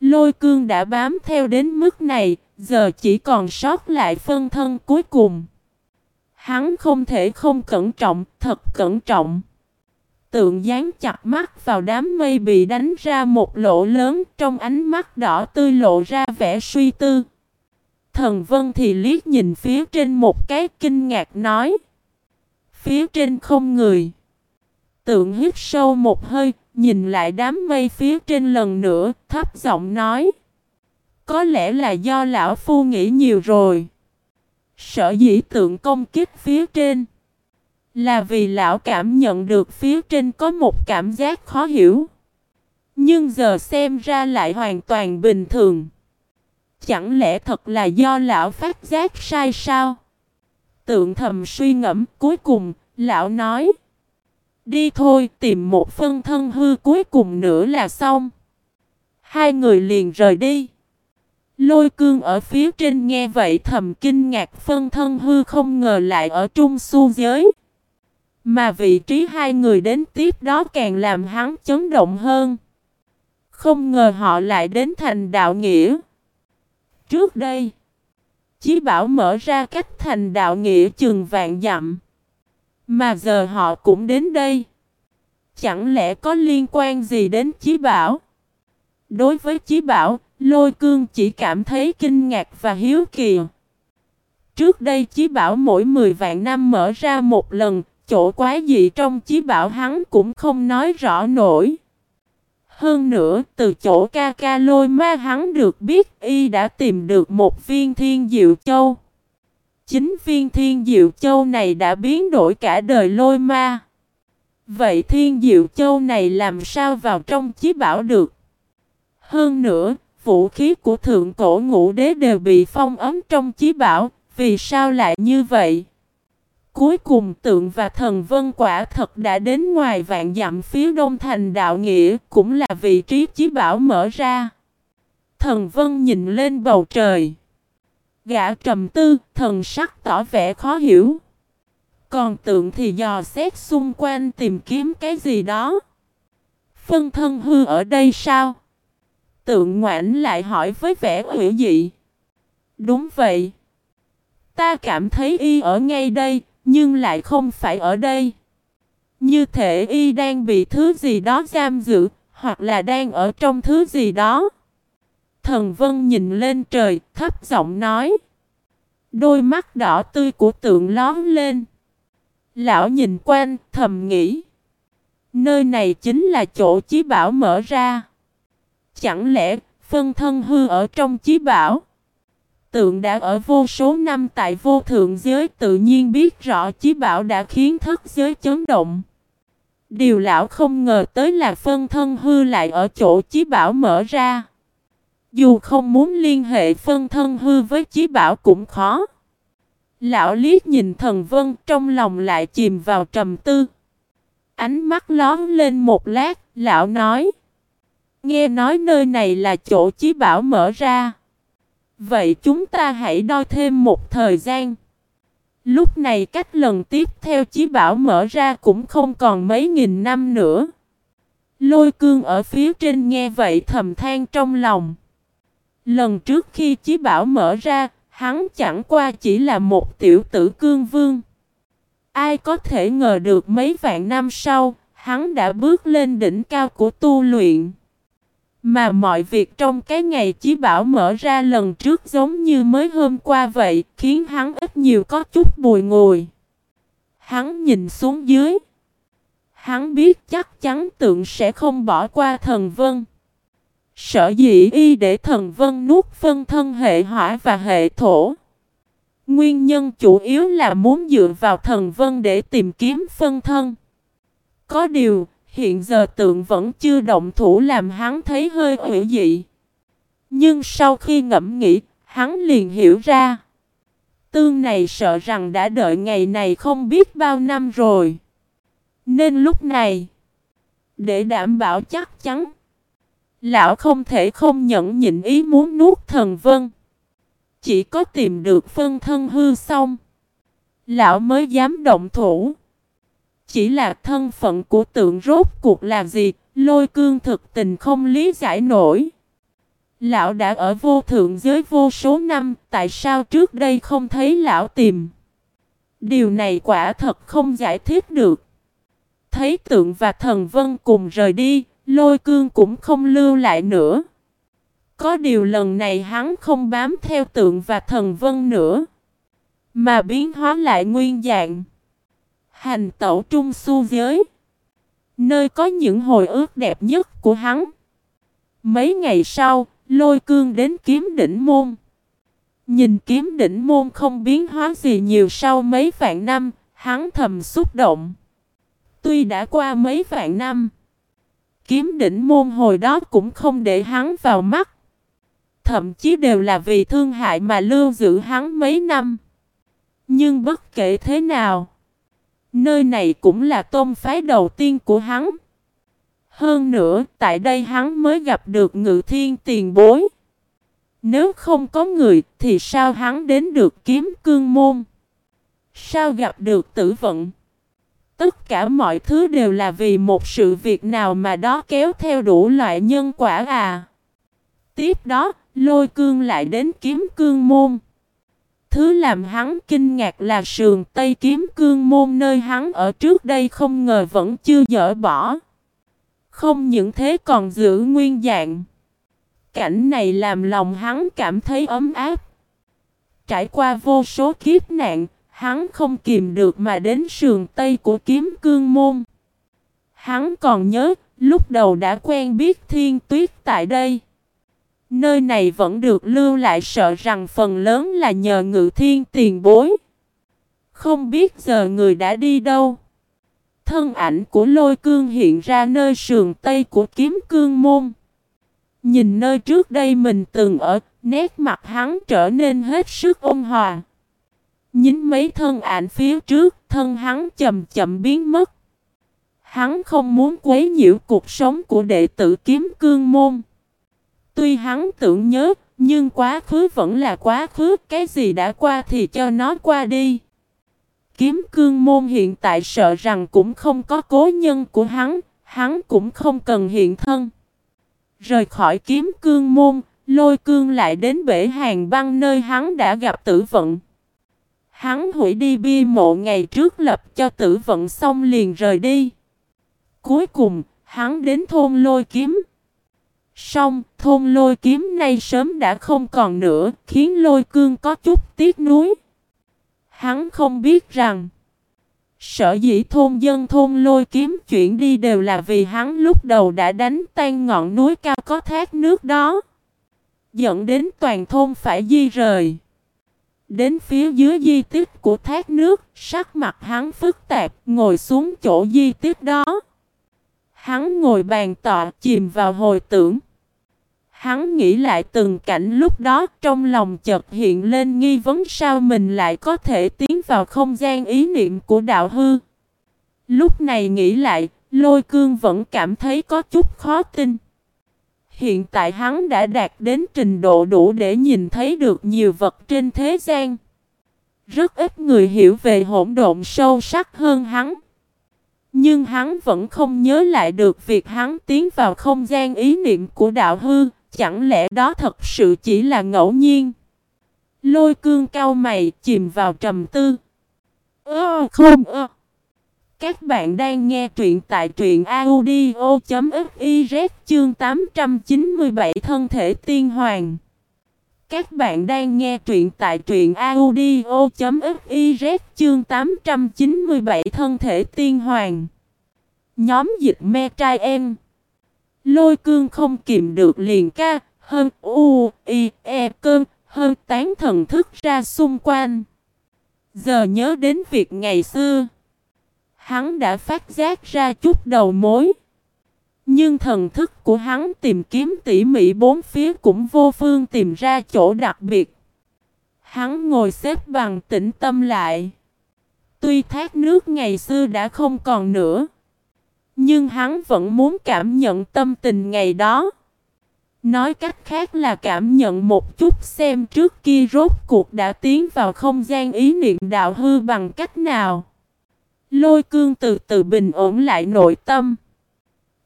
Lôi cương đã bám theo đến mức này, giờ chỉ còn sót lại phân thân cuối cùng. Hắn không thể không cẩn trọng, thật cẩn trọng. Tượng dán chặt mắt vào đám mây bị đánh ra một lỗ lớn trong ánh mắt đỏ tươi lộ ra vẻ suy tư. Thần Vân thì liếc nhìn phía trên một cái kinh ngạc nói. Phía trên không người. Tượng hít sâu một hơi, nhìn lại đám mây phía trên lần nữa, thấp giọng nói. Có lẽ là do lão phu nghĩ nhiều rồi. Sở dĩ tượng công kích phía trên Là vì lão cảm nhận được phía trên có một cảm giác khó hiểu. Nhưng giờ xem ra lại hoàn toàn bình thường. Chẳng lẽ thật là do lão phát giác sai sao? Tượng thầm suy ngẫm, cuối cùng, Lão nói, Đi thôi, tìm một phân thân hư cuối cùng nữa là xong. Hai người liền rời đi. Lôi cương ở phía trên nghe vậy thầm kinh ngạc phân thân hư không ngờ lại ở trung su giới. Mà vị trí hai người đến tiếp đó càng làm hắn chấn động hơn. Không ngờ họ lại đến thành đạo nghĩa. Trước đây, Chí bảo mở ra cách thành đạo nghĩa chừng vạn dặm. Mà giờ họ cũng đến đây. Chẳng lẽ có liên quan gì đến Chí bảo? Đối với Chí bảo, Lôi cương chỉ cảm thấy kinh ngạc và hiếu kỳ. Trước đây chí bảo mỗi 10 vạn năm mở ra một lần, chỗ quá dị trong chí bảo hắn cũng không nói rõ nổi. Hơn nữa, từ chỗ ca ca lôi ma hắn được biết y đã tìm được một viên thiên diệu châu. Chính viên thiên diệu châu này đã biến đổi cả đời lôi ma. Vậy thiên diệu châu này làm sao vào trong chí bảo được? Hơn nữa, vũ khí của thượng cổ ngũ đế đều bị phong ấm trong chí bảo, vì sao lại như vậy? Cuối cùng tượng và thần vân quả thật đã đến ngoài vạn dặm phía đông thành đạo nghĩa, cũng là vị trí chí bảo mở ra. Thần vân nhìn lên bầu trời. Gã trầm tư, thần sắc tỏ vẻ khó hiểu. Còn tượng thì dò xét xung quanh tìm kiếm cái gì đó. Phân thân hư ở đây sao? Tượng ngoãn lại hỏi với vẻ hữu dị. Đúng vậy. Ta cảm thấy y ở ngay đây, nhưng lại không phải ở đây. Như thể y đang bị thứ gì đó giam giữ, hoặc là đang ở trong thứ gì đó. Thần Vân nhìn lên trời, thấp giọng nói. Đôi mắt đỏ tươi của tượng lón lên. Lão nhìn quanh, thầm nghĩ. Nơi này chính là chỗ chí bảo mở ra. Chẳng lẽ phân thân hư ở trong chí bảo? Tượng đã ở vô số năm tại vô thượng giới tự nhiên biết rõ chí bảo đã khiến thất giới chấn động. Điều lão không ngờ tới là phân thân hư lại ở chỗ chí bảo mở ra. Dù không muốn liên hệ phân thân hư với chí bảo cũng khó. Lão liếc nhìn thần vân trong lòng lại chìm vào trầm tư. Ánh mắt lón lên một lát, lão nói. Nghe nói nơi này là chỗ chí bảo mở ra. Vậy chúng ta hãy đo thêm một thời gian. Lúc này cách lần tiếp theo chí bảo mở ra cũng không còn mấy nghìn năm nữa. Lôi cương ở phía trên nghe vậy thầm than trong lòng. Lần trước khi chí bảo mở ra, hắn chẳng qua chỉ là một tiểu tử cương vương. Ai có thể ngờ được mấy vạn năm sau, hắn đã bước lên đỉnh cao của tu luyện. Mà mọi việc trong cái ngày chí bảo mở ra lần trước giống như mới hôm qua vậy, khiến hắn ít nhiều có chút bùi ngồi. Hắn nhìn xuống dưới. Hắn biết chắc chắn tượng sẽ không bỏ qua thần vân. Sở dĩ y để thần vân nuốt phân thân hệ hỏa và hệ thổ. Nguyên nhân chủ yếu là muốn dựa vào thần vân để tìm kiếm phân thân. Có điều, hiện giờ tượng vẫn chưa động thủ làm hắn thấy hơi hữu dị. Nhưng sau khi ngẫm nghĩ, hắn liền hiểu ra. Tương này sợ rằng đã đợi ngày này không biết bao năm rồi. Nên lúc này, để đảm bảo chắc chắn, lão không thể không nhẫn nhịn ý muốn nuốt thần vân. Chỉ có tìm được phân thân hư xong, lão mới dám động thủ. Chỉ là thân phận của tượng rốt cuộc là gì, lôi cương thực tình không lý giải nổi. Lão đã ở vô thượng giới vô số năm, tại sao trước đây không thấy lão tìm? Điều này quả thật không giải thích được. Thấy tượng và thần vân cùng rời đi, lôi cương cũng không lưu lại nữa. Có điều lần này hắn không bám theo tượng và thần vân nữa, mà biến hóa lại nguyên dạng. Hành tẩu trung su giới. Nơi có những hồi ước đẹp nhất của hắn. Mấy ngày sau, lôi cương đến kiếm đỉnh môn. Nhìn kiếm đỉnh môn không biến hóa gì nhiều sau mấy vạn năm, hắn thầm xúc động. Tuy đã qua mấy vạn năm, kiếm đỉnh môn hồi đó cũng không để hắn vào mắt. Thậm chí đều là vì thương hại mà lưu giữ hắn mấy năm. Nhưng bất kể thế nào, Nơi này cũng là tôn phái đầu tiên của hắn. Hơn nữa, tại đây hắn mới gặp được ngự thiên tiền bối. Nếu không có người, thì sao hắn đến được kiếm cương môn? Sao gặp được tử vận? Tất cả mọi thứ đều là vì một sự việc nào mà đó kéo theo đủ loại nhân quả à. Tiếp đó, lôi cương lại đến kiếm cương môn. Thứ làm hắn kinh ngạc là sườn Tây Kiếm Cương Môn nơi hắn ở trước đây không ngờ vẫn chưa dỡ bỏ. Không những thế còn giữ nguyên dạng. Cảnh này làm lòng hắn cảm thấy ấm áp. Trải qua vô số kiếp nạn, hắn không kìm được mà đến sườn Tây của Kiếm Cương Môn. Hắn còn nhớ, lúc đầu đã quen biết thiên tuyết tại đây. Nơi này vẫn được lưu lại sợ rằng phần lớn là nhờ ngự thiên tiền bối. Không biết giờ người đã đi đâu. Thân ảnh của lôi cương hiện ra nơi sườn tây của kiếm cương môn. Nhìn nơi trước đây mình từng ở, nét mặt hắn trở nên hết sức ôn hòa. Nhín mấy thân ảnh phía trước, thân hắn chậm chậm biến mất. Hắn không muốn quấy nhiễu cuộc sống của đệ tử kiếm cương môn. Tuy hắn tưởng nhớ, nhưng quá khứ vẫn là quá khứ, cái gì đã qua thì cho nó qua đi. Kiếm cương môn hiện tại sợ rằng cũng không có cố nhân của hắn, hắn cũng không cần hiện thân. Rời khỏi kiếm cương môn, lôi cương lại đến bể hàng băng nơi hắn đã gặp tử vận. Hắn hủy đi bia mộ ngày trước lập cho tử vận xong liền rời đi. Cuối cùng, hắn đến thôn lôi kiếm. Xong, thôn lôi kiếm nay sớm đã không còn nữa, khiến lôi cương có chút tiếc nuối. Hắn không biết rằng, sở dĩ thôn dân thôn lôi kiếm chuyển đi đều là vì hắn lúc đầu đã đánh tan ngọn núi cao có thác nước đó. Dẫn đến toàn thôn phải di rời. Đến phía dưới di tích của thác nước, sắc mặt hắn phức tạp, ngồi xuống chỗ di tích đó. Hắn ngồi bàn tọa chìm vào hồi tưởng. Hắn nghĩ lại từng cảnh lúc đó trong lòng chợt hiện lên nghi vấn sao mình lại có thể tiến vào không gian ý niệm của đạo hư. Lúc này nghĩ lại, lôi cương vẫn cảm thấy có chút khó tin. Hiện tại hắn đã đạt đến trình độ đủ để nhìn thấy được nhiều vật trên thế gian. Rất ít người hiểu về hỗn độn sâu sắc hơn hắn. Nhưng hắn vẫn không nhớ lại được việc hắn tiến vào không gian ý niệm của đạo hư, chẳng lẽ đó thật sự chỉ là ngẫu nhiên. Lôi cương cao mày chìm vào trầm tư. Ơ, không ơ. Các bạn đang nghe truyện tại truyện audio.fiz chương 897 thân thể tiên hoàng. Các bạn đang nghe truyện tại truyện audio.fiz chương 897 thân thể tiên hoàng. Nhóm dịch me trai em. Lôi cương không kìm được liền ca, hơn u, i, e cơn, hơn tán thần thức ra xung quanh. Giờ nhớ đến việc ngày xưa. Hắn đã phát giác ra chút đầu mối. Nhưng thần thức của hắn tìm kiếm tỉ mỉ bốn phía cũng vô phương tìm ra chỗ đặc biệt. Hắn ngồi xếp bằng tĩnh tâm lại. Tuy thác nước ngày xưa đã không còn nữa. Nhưng hắn vẫn muốn cảm nhận tâm tình ngày đó. Nói cách khác là cảm nhận một chút xem trước kia rốt cuộc đã tiến vào không gian ý niệm đạo hư bằng cách nào. Lôi cương từ từ bình ổn lại nội tâm.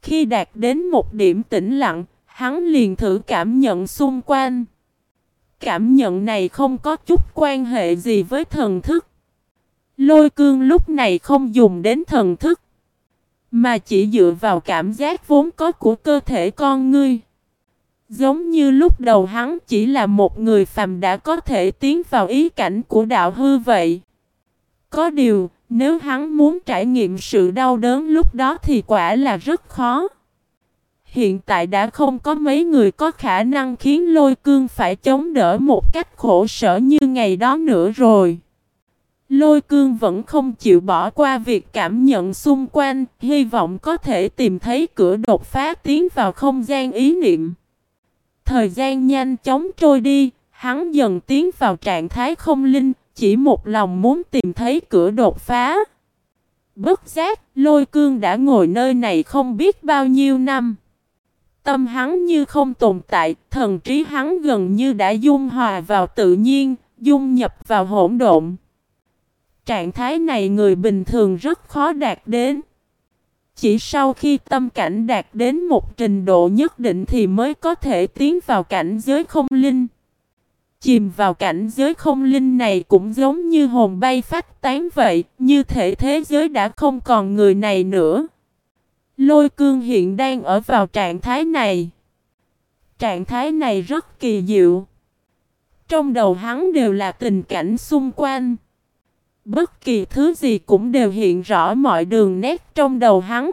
Khi đạt đến một điểm tĩnh lặng, hắn liền thử cảm nhận xung quanh. Cảm nhận này không có chút quan hệ gì với thần thức. Lôi cương lúc này không dùng đến thần thức, mà chỉ dựa vào cảm giác vốn có của cơ thể con ngươi. Giống như lúc đầu hắn chỉ là một người phàm đã có thể tiến vào ý cảnh của đạo hư vậy. Có điều, nếu hắn muốn trải nghiệm sự đau đớn lúc đó thì quả là rất khó. Hiện tại đã không có mấy người có khả năng khiến lôi cương phải chống đỡ một cách khổ sở như ngày đó nữa rồi. Lôi cương vẫn không chịu bỏ qua việc cảm nhận xung quanh, hy vọng có thể tìm thấy cửa đột phá tiến vào không gian ý niệm. Thời gian nhanh chóng trôi đi, hắn dần tiến vào trạng thái không linh, chỉ một lòng muốn tìm thấy cửa đột phá. Bất giác, lôi cương đã ngồi nơi này không biết bao nhiêu năm. Tâm hắn như không tồn tại, thần trí hắn gần như đã dung hòa vào tự nhiên, dung nhập vào hỗn độn. Trạng thái này người bình thường rất khó đạt đến. Chỉ sau khi tâm cảnh đạt đến một trình độ nhất định thì mới có thể tiến vào cảnh giới không linh. Chìm vào cảnh giới không linh này cũng giống như hồn bay phát tán vậy, như thể thế giới đã không còn người này nữa. Lôi cương hiện đang ở vào trạng thái này. Trạng thái này rất kỳ diệu. Trong đầu hắn đều là tình cảnh xung quanh. Bất kỳ thứ gì cũng đều hiện rõ mọi đường nét trong đầu hắn.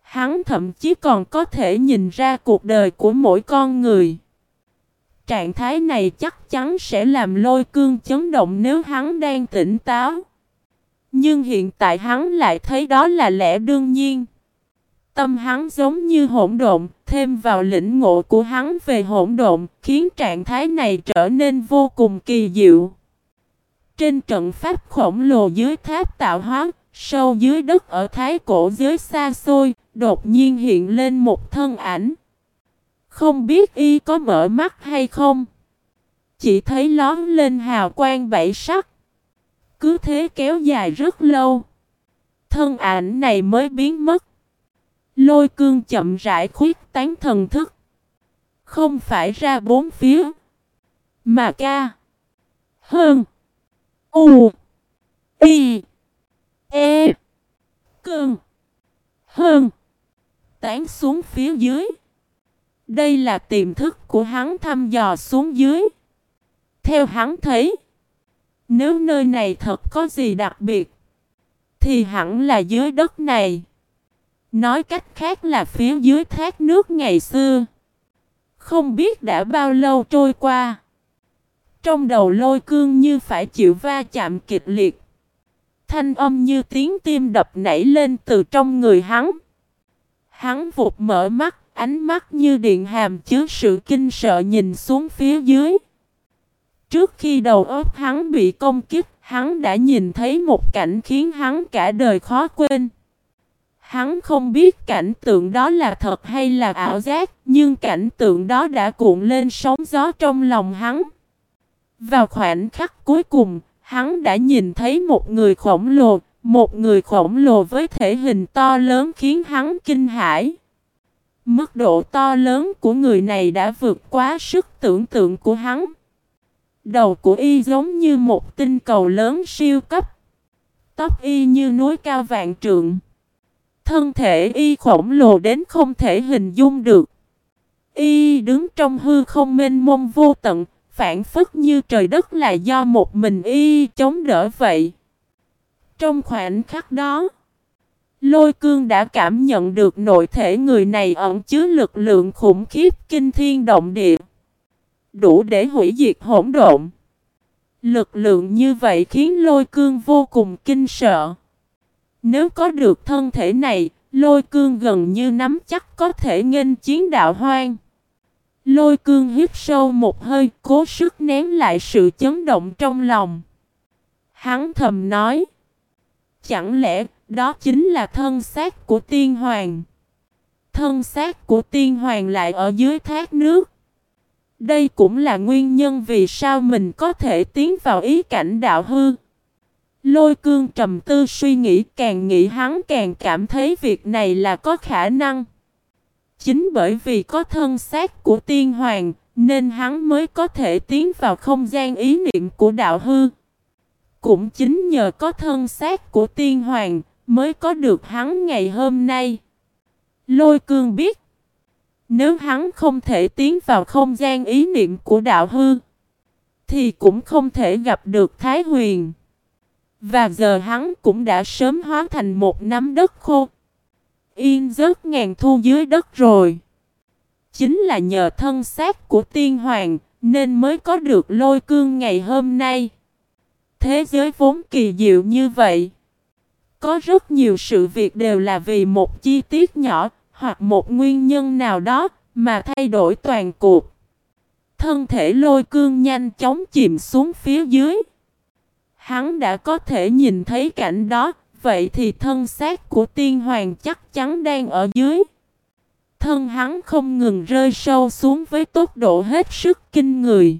Hắn thậm chí còn có thể nhìn ra cuộc đời của mỗi con người. Trạng thái này chắc chắn sẽ làm lôi cương chấn động nếu hắn đang tỉnh táo. Nhưng hiện tại hắn lại thấy đó là lẽ đương nhiên. Tâm hắn giống như hỗn độn, thêm vào lĩnh ngộ của hắn về hỗn độn, khiến trạng thái này trở nên vô cùng kỳ diệu. Trên trận pháp khổng lồ dưới tháp tạo hóa, sâu dưới đất ở thái cổ giới xa xôi, đột nhiên hiện lên một thân ảnh. Không biết y có mở mắt hay không. Chỉ thấy lón lên hào quang bảy sắc. Cứ thế kéo dài rất lâu. Thân ảnh này mới biến mất. Lôi cương chậm rãi khuyết tán thần thức. Không phải ra bốn phía. Mà ca. Hơn. U. Y. E. cường, Hơn. Tán xuống phía dưới. Đây là tiềm thức của hắn thăm dò xuống dưới. Theo hắn thấy, nếu nơi này thật có gì đặc biệt, thì hẳn là dưới đất này. Nói cách khác là phía dưới thác nước ngày xưa. Không biết đã bao lâu trôi qua. Trong đầu lôi cương như phải chịu va chạm kịch liệt. Thanh âm như tiếng tim đập nảy lên từ trong người hắn. Hắn vụt mở mắt, ánh mắt như điện hàm chứa sự kinh sợ nhìn xuống phía dưới. Trước khi đầu óc hắn bị công kích, hắn đã nhìn thấy một cảnh khiến hắn cả đời khó quên. Hắn không biết cảnh tượng đó là thật hay là ảo giác, nhưng cảnh tượng đó đã cuộn lên sóng gió trong lòng hắn. Vào khoảnh khắc cuối cùng, hắn đã nhìn thấy một người khổng lồ, một người khổng lồ với thể hình to lớn khiến hắn kinh hãi. Mức độ to lớn của người này đã vượt quá sức tưởng tượng của hắn. Đầu của y giống như một tinh cầu lớn siêu cấp. Tóc y như núi cao vạn trượng. Thân thể y khổng lồ đến không thể hình dung được. Y đứng trong hư không mênh mông vô tận, phản phức như trời đất là do một mình y chống đỡ vậy. Trong khoảnh khắc đó, lôi cương đã cảm nhận được nội thể người này ẩn chứa lực lượng khủng khiếp kinh thiên động địa. Đủ để hủy diệt hỗn độn. Lực lượng như vậy khiến lôi cương vô cùng kinh sợ. Nếu có được thân thể này, lôi cương gần như nắm chắc có thể nghênh chiến đạo hoang. Lôi cương hít sâu một hơi, cố sức nén lại sự chấn động trong lòng. Hắn thầm nói. Chẳng lẽ đó chính là thân xác của tiên hoàng? Thân xác của tiên hoàng lại ở dưới thác nước. Đây cũng là nguyên nhân vì sao mình có thể tiến vào ý cảnh đạo hư. Lôi cương trầm tư suy nghĩ càng nghĩ hắn càng cảm thấy việc này là có khả năng. Chính bởi vì có thân xác của tiên hoàng, nên hắn mới có thể tiến vào không gian ý niệm của đạo hư. Cũng chính nhờ có thân xác của tiên hoàng mới có được hắn ngày hôm nay. Lôi cương biết, nếu hắn không thể tiến vào không gian ý niệm của đạo hư, thì cũng không thể gặp được Thái Huyền. Và giờ hắn cũng đã sớm hóa thành một nắm đất khô. Yên rớt ngàn thu dưới đất rồi. Chính là nhờ thân xác của tiên hoàng nên mới có được lôi cương ngày hôm nay. Thế giới vốn kỳ diệu như vậy. Có rất nhiều sự việc đều là vì một chi tiết nhỏ hoặc một nguyên nhân nào đó mà thay đổi toàn cuộc. Thân thể lôi cương nhanh chóng chìm xuống phía dưới. Hắn đã có thể nhìn thấy cảnh đó, vậy thì thân xác của tiên hoàng chắc chắn đang ở dưới. Thân hắn không ngừng rơi sâu xuống với tốc độ hết sức kinh người.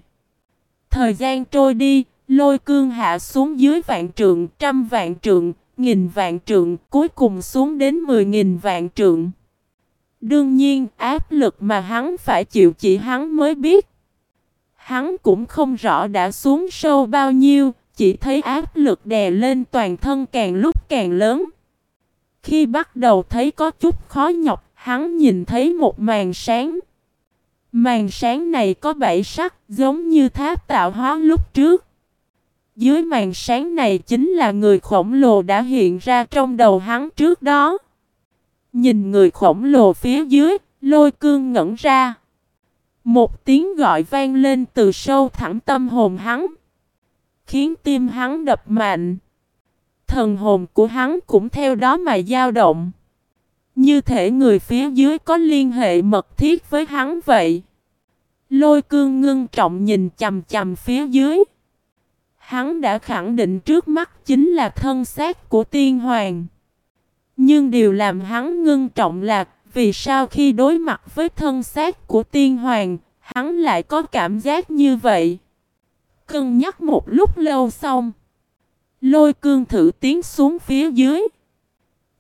Thời gian trôi đi, lôi cương hạ xuống dưới vạn trượng, trăm vạn trượng, nghìn vạn trượng, cuối cùng xuống đến mười nghìn vạn trượng. Đương nhiên, áp lực mà hắn phải chịu chỉ hắn mới biết. Hắn cũng không rõ đã xuống sâu bao nhiêu, chỉ thấy áp lực đè lên toàn thân càng lúc càng lớn. Khi bắt đầu thấy có chút khó nhọc, hắn nhìn thấy một màn sáng. Màn sáng này có bảy sắc giống như tháp tạo hóa lúc trước. Dưới màn sáng này chính là người khổng lồ đã hiện ra trong đầu hắn trước đó. Nhìn người khổng lồ phía dưới, lôi cương ngẩn ra. Một tiếng gọi vang lên từ sâu thẳm tâm hồn hắn khiến tim hắn đập mạnh. Thần hồn của hắn cũng theo đó mà dao động. Như thể người phía dưới có liên hệ mật thiết với hắn vậy. Lôi cương ngưng trọng nhìn chầm chầm phía dưới. Hắn đã khẳng định trước mắt chính là thân xác của tiên hoàng. Nhưng điều làm hắn ngưng trọng là vì sao khi đối mặt với thân xác của tiên hoàng, hắn lại có cảm giác như vậy. Cân nhắc một lúc lâu xong. Lôi cương thử tiến xuống phía dưới.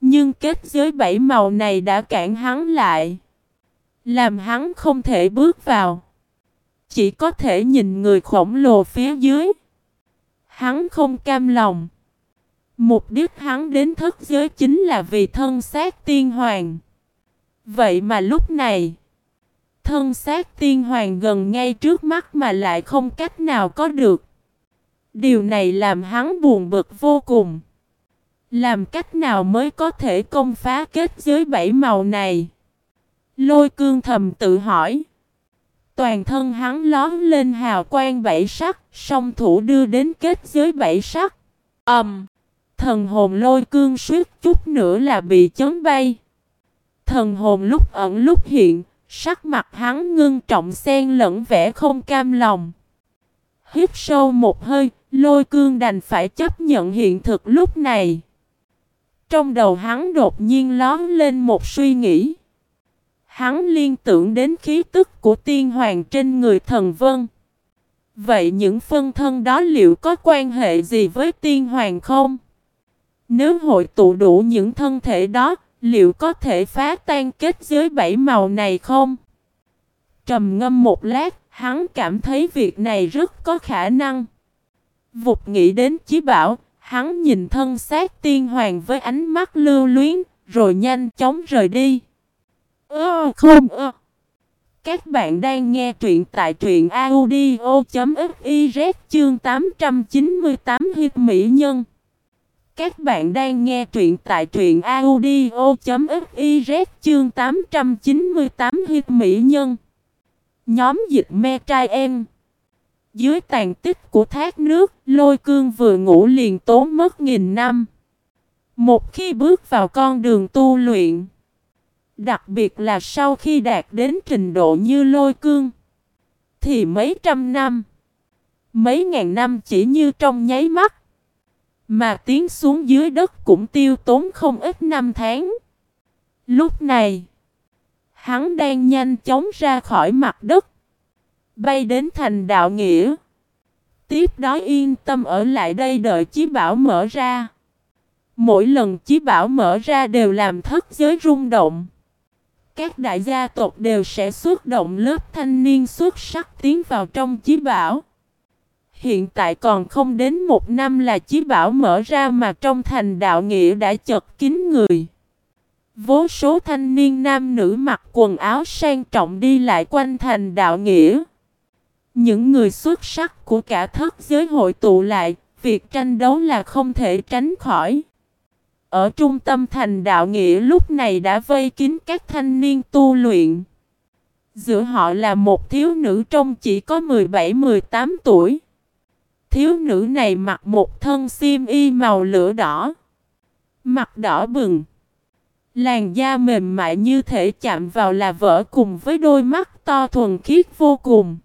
Nhưng kết giới bảy màu này đã cản hắn lại. Làm hắn không thể bước vào. Chỉ có thể nhìn người khổng lồ phía dưới. Hắn không cam lòng. Mục đích hắn đến thất giới chính là vì thân xác tiên hoàng. Vậy mà lúc này, Thân xác tiên hoàng gần ngay trước mắt mà lại không cách nào có được. Điều này làm hắn buồn bực vô cùng. Làm cách nào mới có thể công phá kết giới bảy màu này? Lôi cương thầm tự hỏi. Toàn thân hắn lón lên hào quang bảy sắc, song thủ đưa đến kết giới bảy sắc. Ầm! Um, thần hồn lôi cương suýt chút nữa là bị chấn bay. Thần hồn lúc ẩn lúc hiện, sắc mặt hắn ngưng trọng xen lẫn vẻ không cam lòng. Hít sâu một hơi, lôi cương đành phải chấp nhận hiện thực lúc này. Trong đầu hắn đột nhiên lón lên một suy nghĩ. Hắn liên tưởng đến khí tức của tiên hoàng trên người thần vân. Vậy những phân thân đó liệu có quan hệ gì với tiên hoàng không? Nếu hội tụ đủ những thân thể đó, liệu có thể phá tan kết giới bảy màu này không? Trầm ngâm một lát, hắn cảm thấy việc này rất có khả năng. Vụt nghĩ đến chí bảo, hắn nhìn thân xác tiên hoàng với ánh mắt lưu luyến, rồi nhanh chóng rời đi. Ơ không ơ. Các bạn đang nghe truyện tại truyện audio.fiz chương 898 hiệp mỹ nhân. Các bạn đang nghe truyện tại truyện audio.fiz chương 898 hiệp mỹ nhân. Nhóm dịch me trai em. Dưới tàn tích của thác nước, lôi cương vừa ngủ liền tốn mất nghìn năm. Một khi bước vào con đường tu luyện, đặc biệt là sau khi đạt đến trình độ như lôi cương, thì mấy trăm năm, mấy ngàn năm chỉ như trong nháy mắt, mà tiến xuống dưới đất cũng tiêu tốn không ít năm tháng. Lúc này, hắn đang nhanh chóng ra khỏi mặt đất, bay đến thành đạo nghĩa. Tiếp đó yên tâm ở lại đây đợi chí bảo mở ra. Mỗi lần chí bảo mở ra đều làm thất giới rung động. Các đại gia tộc đều sẽ xuất động lớp thanh niên xuất sắc tiến vào trong chí bảo. Hiện tại còn không đến một năm là chí bảo mở ra mà trong thành đạo nghĩa đã chật kín người. Vô số thanh niên nam nữ mặc quần áo sang trọng đi lại quanh thành đạo nghĩa. Những người xuất sắc của cả thất giới hội tụ lại, việc tranh đấu là không thể tránh khỏi. Ở trung tâm thành đạo nghĩa lúc này đã vây kín các thanh niên tu luyện. Giữa họ là một thiếu nữ trông chỉ có 17-18 tuổi. Thiếu nữ này mặc một thân xiêm y màu lửa đỏ. Mặt đỏ bừng. Làn da mềm mại như thể chạm vào là vỡ cùng với đôi mắt to thuần khiết vô cùng.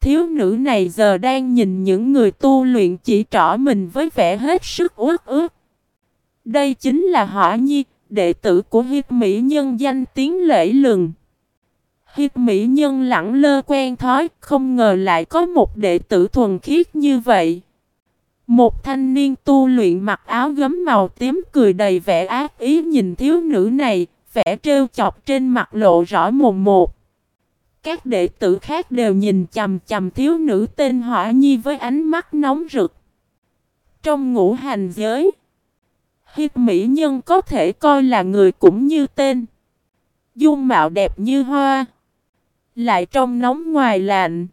Thiếu nữ này giờ đang nhìn những người tu luyện chỉ trỏ mình với vẻ hết sức uất ước. Đây chính là Hỏa Nhi, đệ tử của Hiệp Mỹ Nhân danh tiếng lễ lừng. Hiệp Mỹ Nhân lẳng lơ quen thói, không ngờ lại có một đệ tử thuần khiết như vậy. Một thanh niên tu luyện mặc áo gấm màu tím cười đầy vẻ ác ý nhìn thiếu nữ này, vẻ trêu chọc trên mặt lộ rõ mồm một. Các đệ tử khác đều nhìn chầm chầm thiếu nữ tên Hỏa Nhi với ánh mắt nóng rực. Trong ngũ hành giới, Hiệp mỹ nhân có thể coi là người cũng như tên. Dung mạo đẹp như hoa. Lại trong nóng ngoài lạnh.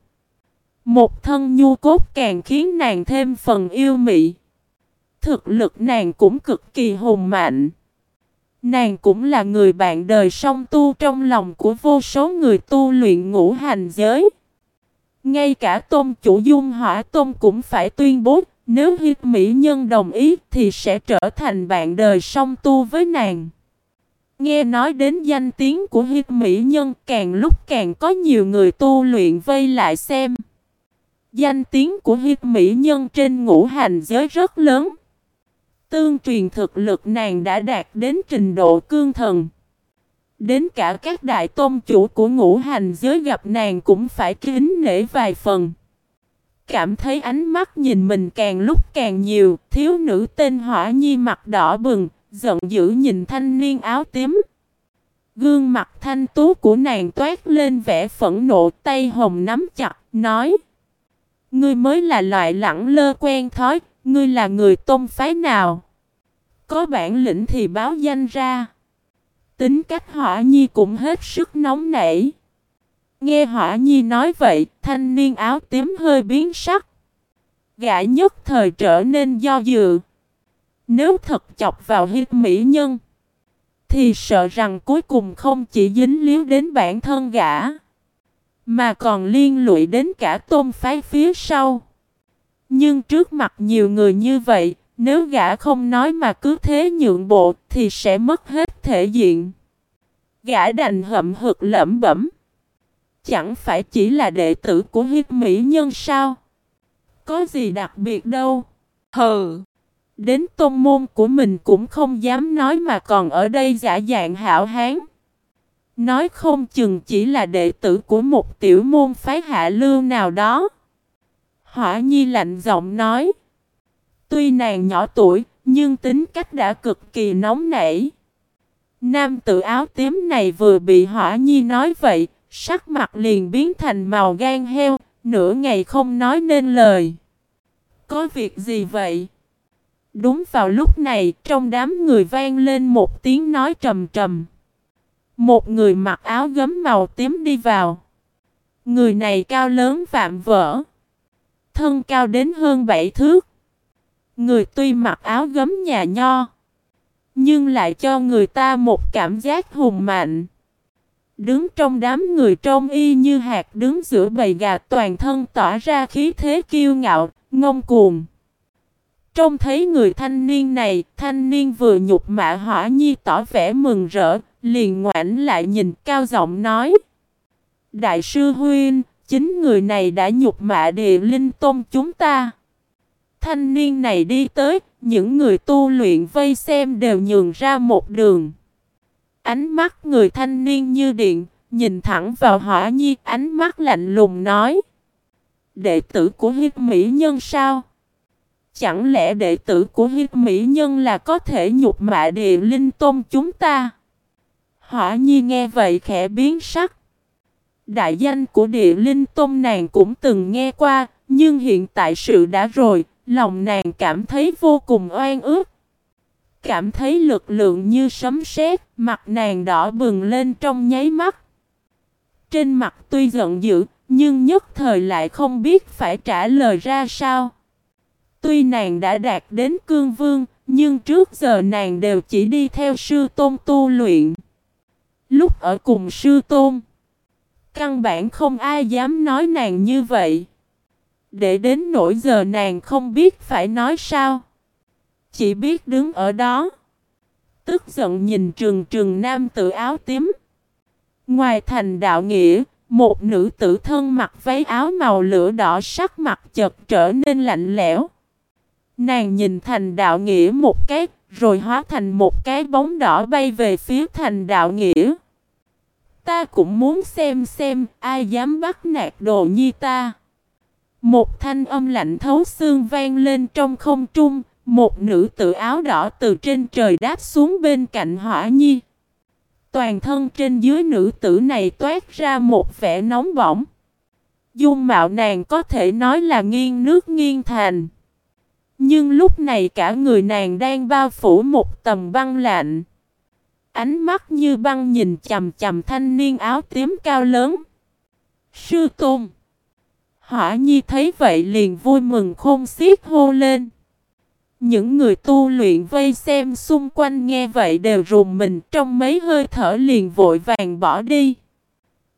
Một thân nhu cốt càng khiến nàng thêm phần yêu mị. Thực lực nàng cũng cực kỳ hùng mạnh. Nàng cũng là người bạn đời song tu trong lòng của vô số người tu luyện ngũ hành giới. Ngay cả tôn chủ dung hỏa tôn cũng phải tuyên bố, nếu hiếp mỹ nhân đồng ý thì sẽ trở thành bạn đời song tu với nàng. Nghe nói đến danh tiếng của hiệp mỹ nhân càng lúc càng có nhiều người tu luyện vây lại xem. Danh tiếng của hiệp mỹ nhân trên ngũ hành giới rất lớn. Tương truyền thực lực nàng đã đạt đến trình độ cương thần. Đến cả các đại tôn chủ của ngũ hành giới gặp nàng cũng phải kính nể vài phần. Cảm thấy ánh mắt nhìn mình càng lúc càng nhiều, thiếu nữ tên Hỏa Nhi mặt đỏ bừng, giận dữ nhìn thanh niên áo tím. Gương mặt thanh tú của nàng toát lên vẻ phẫn nộ tay hồng nắm chặt, nói Ngươi mới là loại lẳng lơ quen thói, ngươi là người tôn phái nào? Có bản lĩnh thì báo danh ra. Tính cách hỏa nhi cũng hết sức nóng nảy. Nghe hỏa nhi nói vậy, thanh niên áo tím hơi biến sắc. Gã nhất thời trở nên do dự. Nếu thật chọc vào hiếp mỹ nhân, thì sợ rằng cuối cùng không chỉ dính líu đến bản thân gã, mà còn liên lụy đến cả tôn phái phía sau. Nhưng trước mặt nhiều người như vậy, nếu gã không nói mà cứ thế nhượng bộ thì sẽ mất hết thể diện. Gã đành hậm hực lẩm bẩm. Chẳng phải chỉ là đệ tử của hiếp mỹ nhân sao? Có gì đặc biệt đâu. Hừ. Đến tôn môn của mình cũng không dám nói mà còn ở đây giả dạng hảo hán. Nói không chừng chỉ là đệ tử của một tiểu môn phái hạ lưu nào đó. Hỏa Nhi lạnh giọng nói. Tuy nàng nhỏ tuổi, nhưng tính cách đã cực kỳ nóng nảy. Nam tự áo tím này vừa bị Hỏa Nhi nói vậy, sắc mặt liền biến thành màu gan heo, nửa ngày không nói nên lời. Có việc gì vậy? Đúng vào lúc này, trong đám người vang lên một tiếng nói trầm trầm. Một người mặc áo gấm màu tím đi vào. Người này cao lớn vạm vỡ. Thân cao đến hơn bảy thước. Người tuy mặc áo gấm nhà nho. Nhưng lại cho người ta một cảm giác hùng mạnh. Đứng trong đám người trông y như hạt đứng giữa bầy gà toàn thân tỏa ra khí thế kiêu ngạo, ngông cuồng. Trông thấy người thanh niên này, thanh niên vừa nhục mạ hỏa nhi tỏ vẻ mừng rỡ, liền ngoảnh lại nhìn cao giọng nói. Đại sư Huynh, chính người này đã nhục mạ địa linh tôn chúng ta. Thanh niên này đi tới, những người tu luyện vây xem đều nhường ra một đường. Ánh mắt người thanh niên như điện, nhìn thẳng vào hỏa nhi, ánh mắt lạnh lùng nói. Đệ tử của hiếp mỹ nhân sao? Chẳng lẽ đệ tử của hiếp mỹ nhân là có thể nhục mạ địa linh tôn chúng ta? Hỏa nhi nghe vậy khẽ biến sắc. Đại danh của địa linh tôn nàng cũng từng nghe qua, nhưng hiện tại sự đã rồi, lòng nàng cảm thấy vô cùng oan ức. Cảm thấy lực lượng như sấm sét, mặt nàng đỏ bừng lên trong nháy mắt. Trên mặt tuy giận dữ, nhưng nhất thời lại không biết phải trả lời ra sao. Tuy nàng đã đạt đến cương vương, nhưng trước giờ nàng đều chỉ đi theo sư tôn tu luyện. Lúc ở cùng sư tôn, căn bản không ai dám nói nàng như vậy. Để đến nỗi giờ nàng không biết phải nói sao. Chỉ biết đứng ở đó. Tức giận nhìn trường trường nam tự áo tím. Ngoài thành đạo nghĩa, một nữ tử thân mặc váy áo màu lửa đỏ sắc mặt chợt trở nên lạnh lẽo. Nàng nhìn thành đạo nghĩa một cái, rồi hóa thành một cái bóng đỏ bay về phía thành đạo nghĩa. Ta cũng muốn xem xem ai dám bắt nạt đồ nhi ta. Một thanh âm lạnh thấu xương vang lên trong không trung, một nữ tử áo đỏ từ trên trời đáp xuống bên cạnh hỏa nhi. Toàn thân trên dưới nữ tử này toát ra một vẻ nóng bỏng. Dung mạo nàng có thể nói là nghiêng nước nghiêng thành. Nhưng lúc này cả người nàng đang bao phủ một tầm băng lạnh. Ánh mắt như băng nhìn chầm chầm thanh niên áo tím cao lớn. Sư Tôn Hỏa Nhi thấy vậy liền vui mừng khôn xiết hô lên. Những người tu luyện vây xem xung quanh nghe vậy đều rùng mình trong mấy hơi thở liền vội vàng bỏ đi.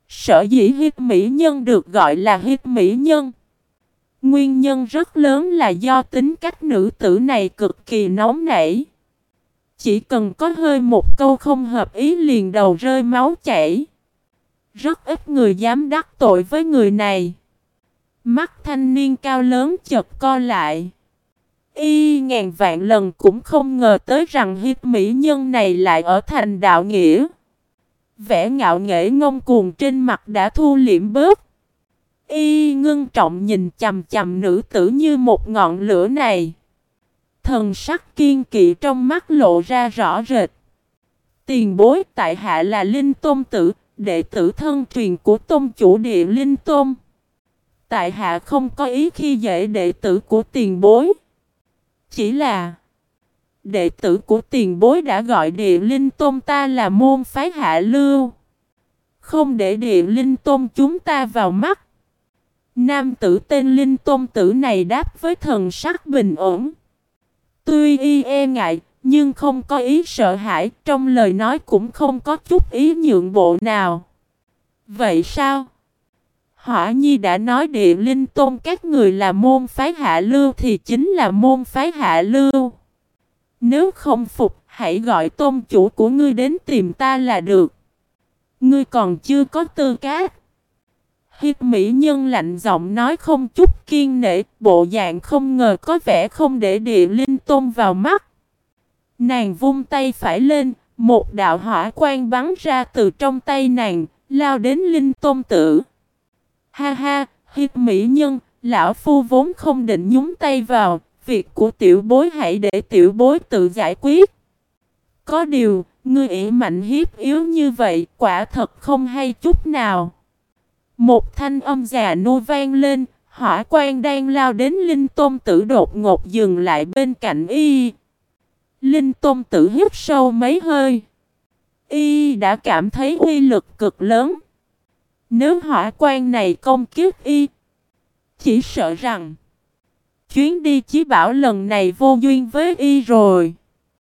Sở dĩ hít mỹ nhân được gọi là hít mỹ nhân. Nguyên nhân rất lớn là do tính cách nữ tử này cực kỳ nóng nảy. Chỉ cần có hơi một câu không hợp ý liền đầu rơi máu chảy. Rất ít người dám đắc tội với người này. Mắt thanh niên cao lớn chật co lại. Y ngàn vạn lần cũng không ngờ tới rằng hiếp mỹ nhân này lại ở thành đạo nghĩa. Vẻ ngạo nghễ ngông cuồng trên mặt đã thu liễm bớt. Y ngưng trọng nhìn chầm chầm nữ tử như một ngọn lửa này. Thần sắc kiên kỵ trong mắt lộ ra rõ rệt. Tiền bối tại hạ là Linh Tôn Tử, đệ tử thân truyền của Tôn chủ địa Linh Tôn. Tại hạ không có ý khi dễ đệ tử của tiền bối. Chỉ là đệ tử của tiền bối đã gọi địa linh tôn ta là môn phái hạ lưu. Không để địa linh tôn chúng ta vào mắt. Nam tử tên linh tôn tử này đáp với thần sắc bình ổn. Tuy y e ngại, nhưng không có ý sợ hãi, trong lời nói cũng không có chút ý nhượng bộ nào. Vậy sao? Hỏa Nhi đã nói địa linh tôn các người là môn phái hạ lưu thì chính là môn phái hạ lưu. Nếu không phục, hãy gọi tôn chủ của ngươi đến tìm ta là được. Ngươi còn chưa có tư cách. Hiệp mỹ nhân lạnh giọng nói không chút kiên nể, bộ dạng không ngờ có vẻ không để địa linh tôn vào mắt. Nàng vung tay phải lên, một đạo hỏa quang bắn ra từ trong tay nàng, lao đến linh tôn tử. Ha ha, hiệp mỹ nhân, lão phu vốn không định nhúng tay vào, việc của tiểu bối hãy để tiểu bối tự giải quyết. Có điều, ngươi ỷ mạnh hiếp yếu như vậy, quả thật không hay chút nào. Một thanh âm già nô vang lên, hỏa quan đang lao đến Linh Tôn Tử đột ngột dừng lại bên cạnh y. Linh Tôn Tử hít sâu mấy hơi. Y đã cảm thấy uy lực cực lớn. Nếu hỏa quan này công kiếp y, chỉ sợ rằng chuyến đi chí bảo lần này vô duyên với y rồi.